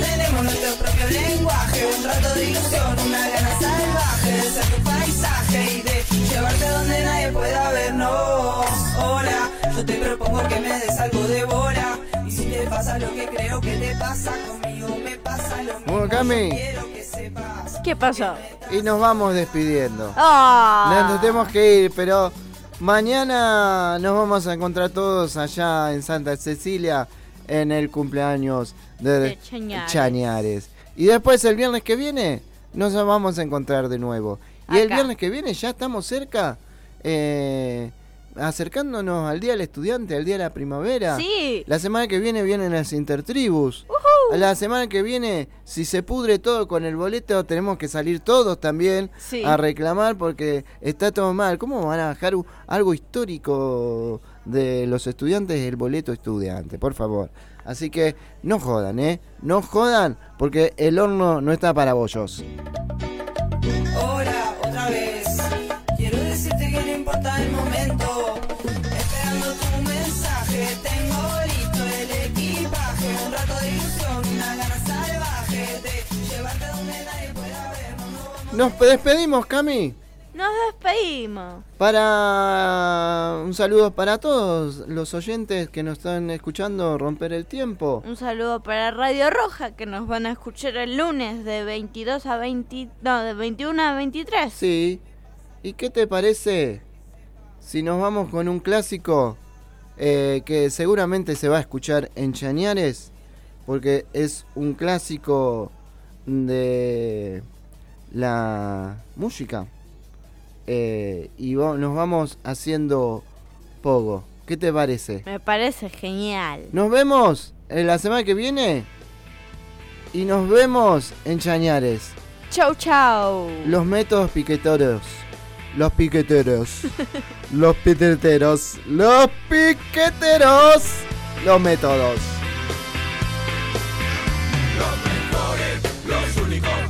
Tenemos nuestro propio lenguaje. Un rato de ilusión, una gana salvaje de ser tu paisaje y de llevarte donde nadie pueda vernos. Hola, yo te propongo que me des algo de bola. Y si te pasa lo que creo que te pasa, conmigo me pasa lo mismo. Bueno, Cami. Quiero que sepas. ¿Qué pasó? Y nos vamos despidiendo. Ah. Nos tenemos que ir, pero mañana nos vamos a encontrar todos allá en Santa Cecilia en el cumpleaños de, De Chañares. Chañares. Y después el viernes que viene nos vamos a encontrar de nuevo. Y el viernes que viene ya estamos cerca, eh, acercándonos al Día del Estudiante, al Día de la Primavera. Sí. La semana que viene vienen las intertribus. La semana que viene, si se pudre todo con el boleto, tenemos que salir todos también Sí. a reclamar porque está todo mal. ¿Cómo van a bajar algo histórico de los estudiantes el boleto estudiante? Por favor. Así que no jodan, ¿eh? No jodan porque el horno no está para bollos. Hola, otra vez. Quiero decirte que no importa el momento. Esperando tu mensaje, tengo listo el equipaje. Un rato de ilusión, una gana salvaje de llevarte donde nadie pueda vernos. Nos despedimos, Cami. Nos despedimos. Para un saludo para todos los oyentes que nos están escuchando romper el tiempo. Un saludo para Radio Roja que nos van a escuchar el lunes de 22 a 20, no, de 21 a 23. Sí. ¿Y qué te parece si nos vamos con un clásico eh, que seguramente se va a escuchar en Chañares? Porque es un clásico de la música. Eh, y nos vamos haciendo pogo. ¿Qué te parece? Me parece genial. Nos vemos en la semana que viene y nos vemos en Chañares. Chau, chau. Los métodos piqueteros. Los piqueteros. <laughs> los piqueteros. Los piqueteros. Los métodos. Los mejores, los únicos,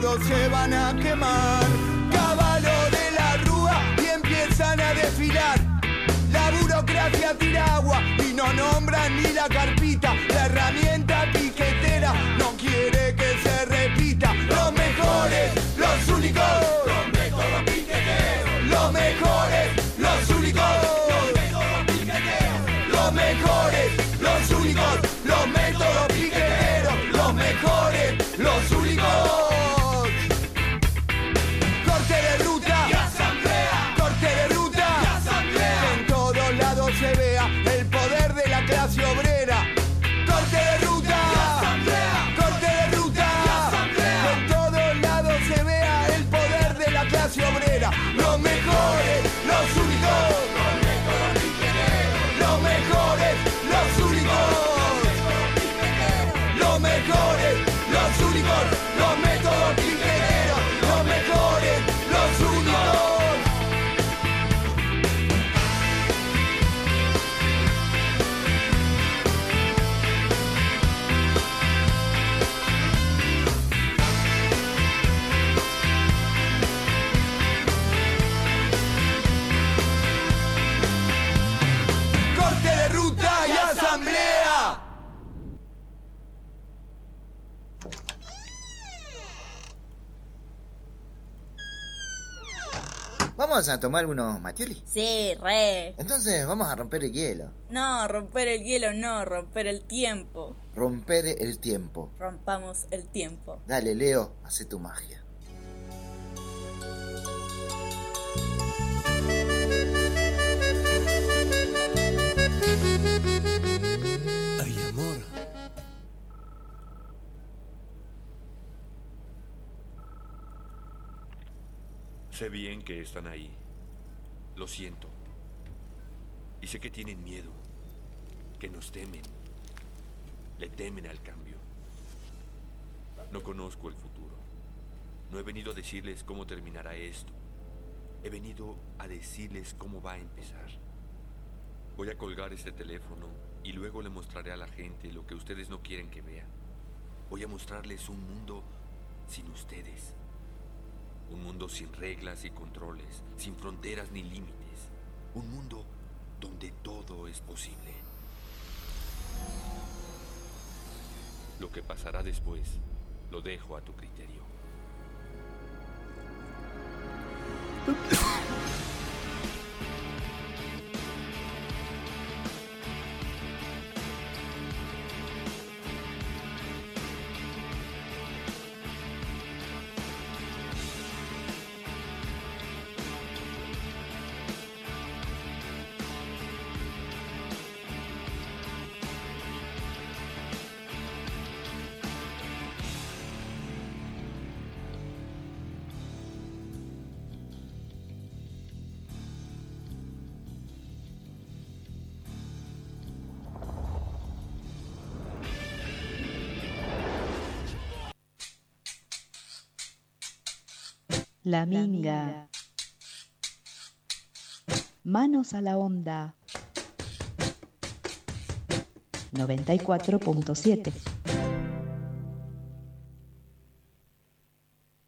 todos se van a quemar. Caballo de la rúa y empiezan a desfilar. La burocracia tira agua y no nombran ni la carpita. La herramienta piquetera no quiere que se repita. Los mejores, los únicos, los métodos piqueteros. Los mejores, los únicos, los métodos piqueteros. Los mejores, los únicos, los métodos piqueteros. Los mejores, ¿Vamos a tomar unos matioli? Sí, re. Entonces vamos a romper el hielo. No, romper el hielo no, romper el tiempo. Romper el tiempo. Rompamos el tiempo. Dale, Leo, hace tu magia. Sé bien que están ahí. Lo siento. Y sé que tienen miedo. Que nos temen. Le temen al cambio. No conozco el futuro. No he venido a decirles cómo terminará esto. He venido a decirles cómo va a empezar. Voy a colgar este teléfono y luego le mostraré a la gente lo que ustedes no quieren que vean. Voy a mostrarles un mundo sin ustedes. Un mundo sin reglas y controles, sin fronteras ni límites. Un mundo donde todo es posible. Lo que pasará después lo dejo a tu criterio. <laughs> La Minga. Manos a la onda. 94.7.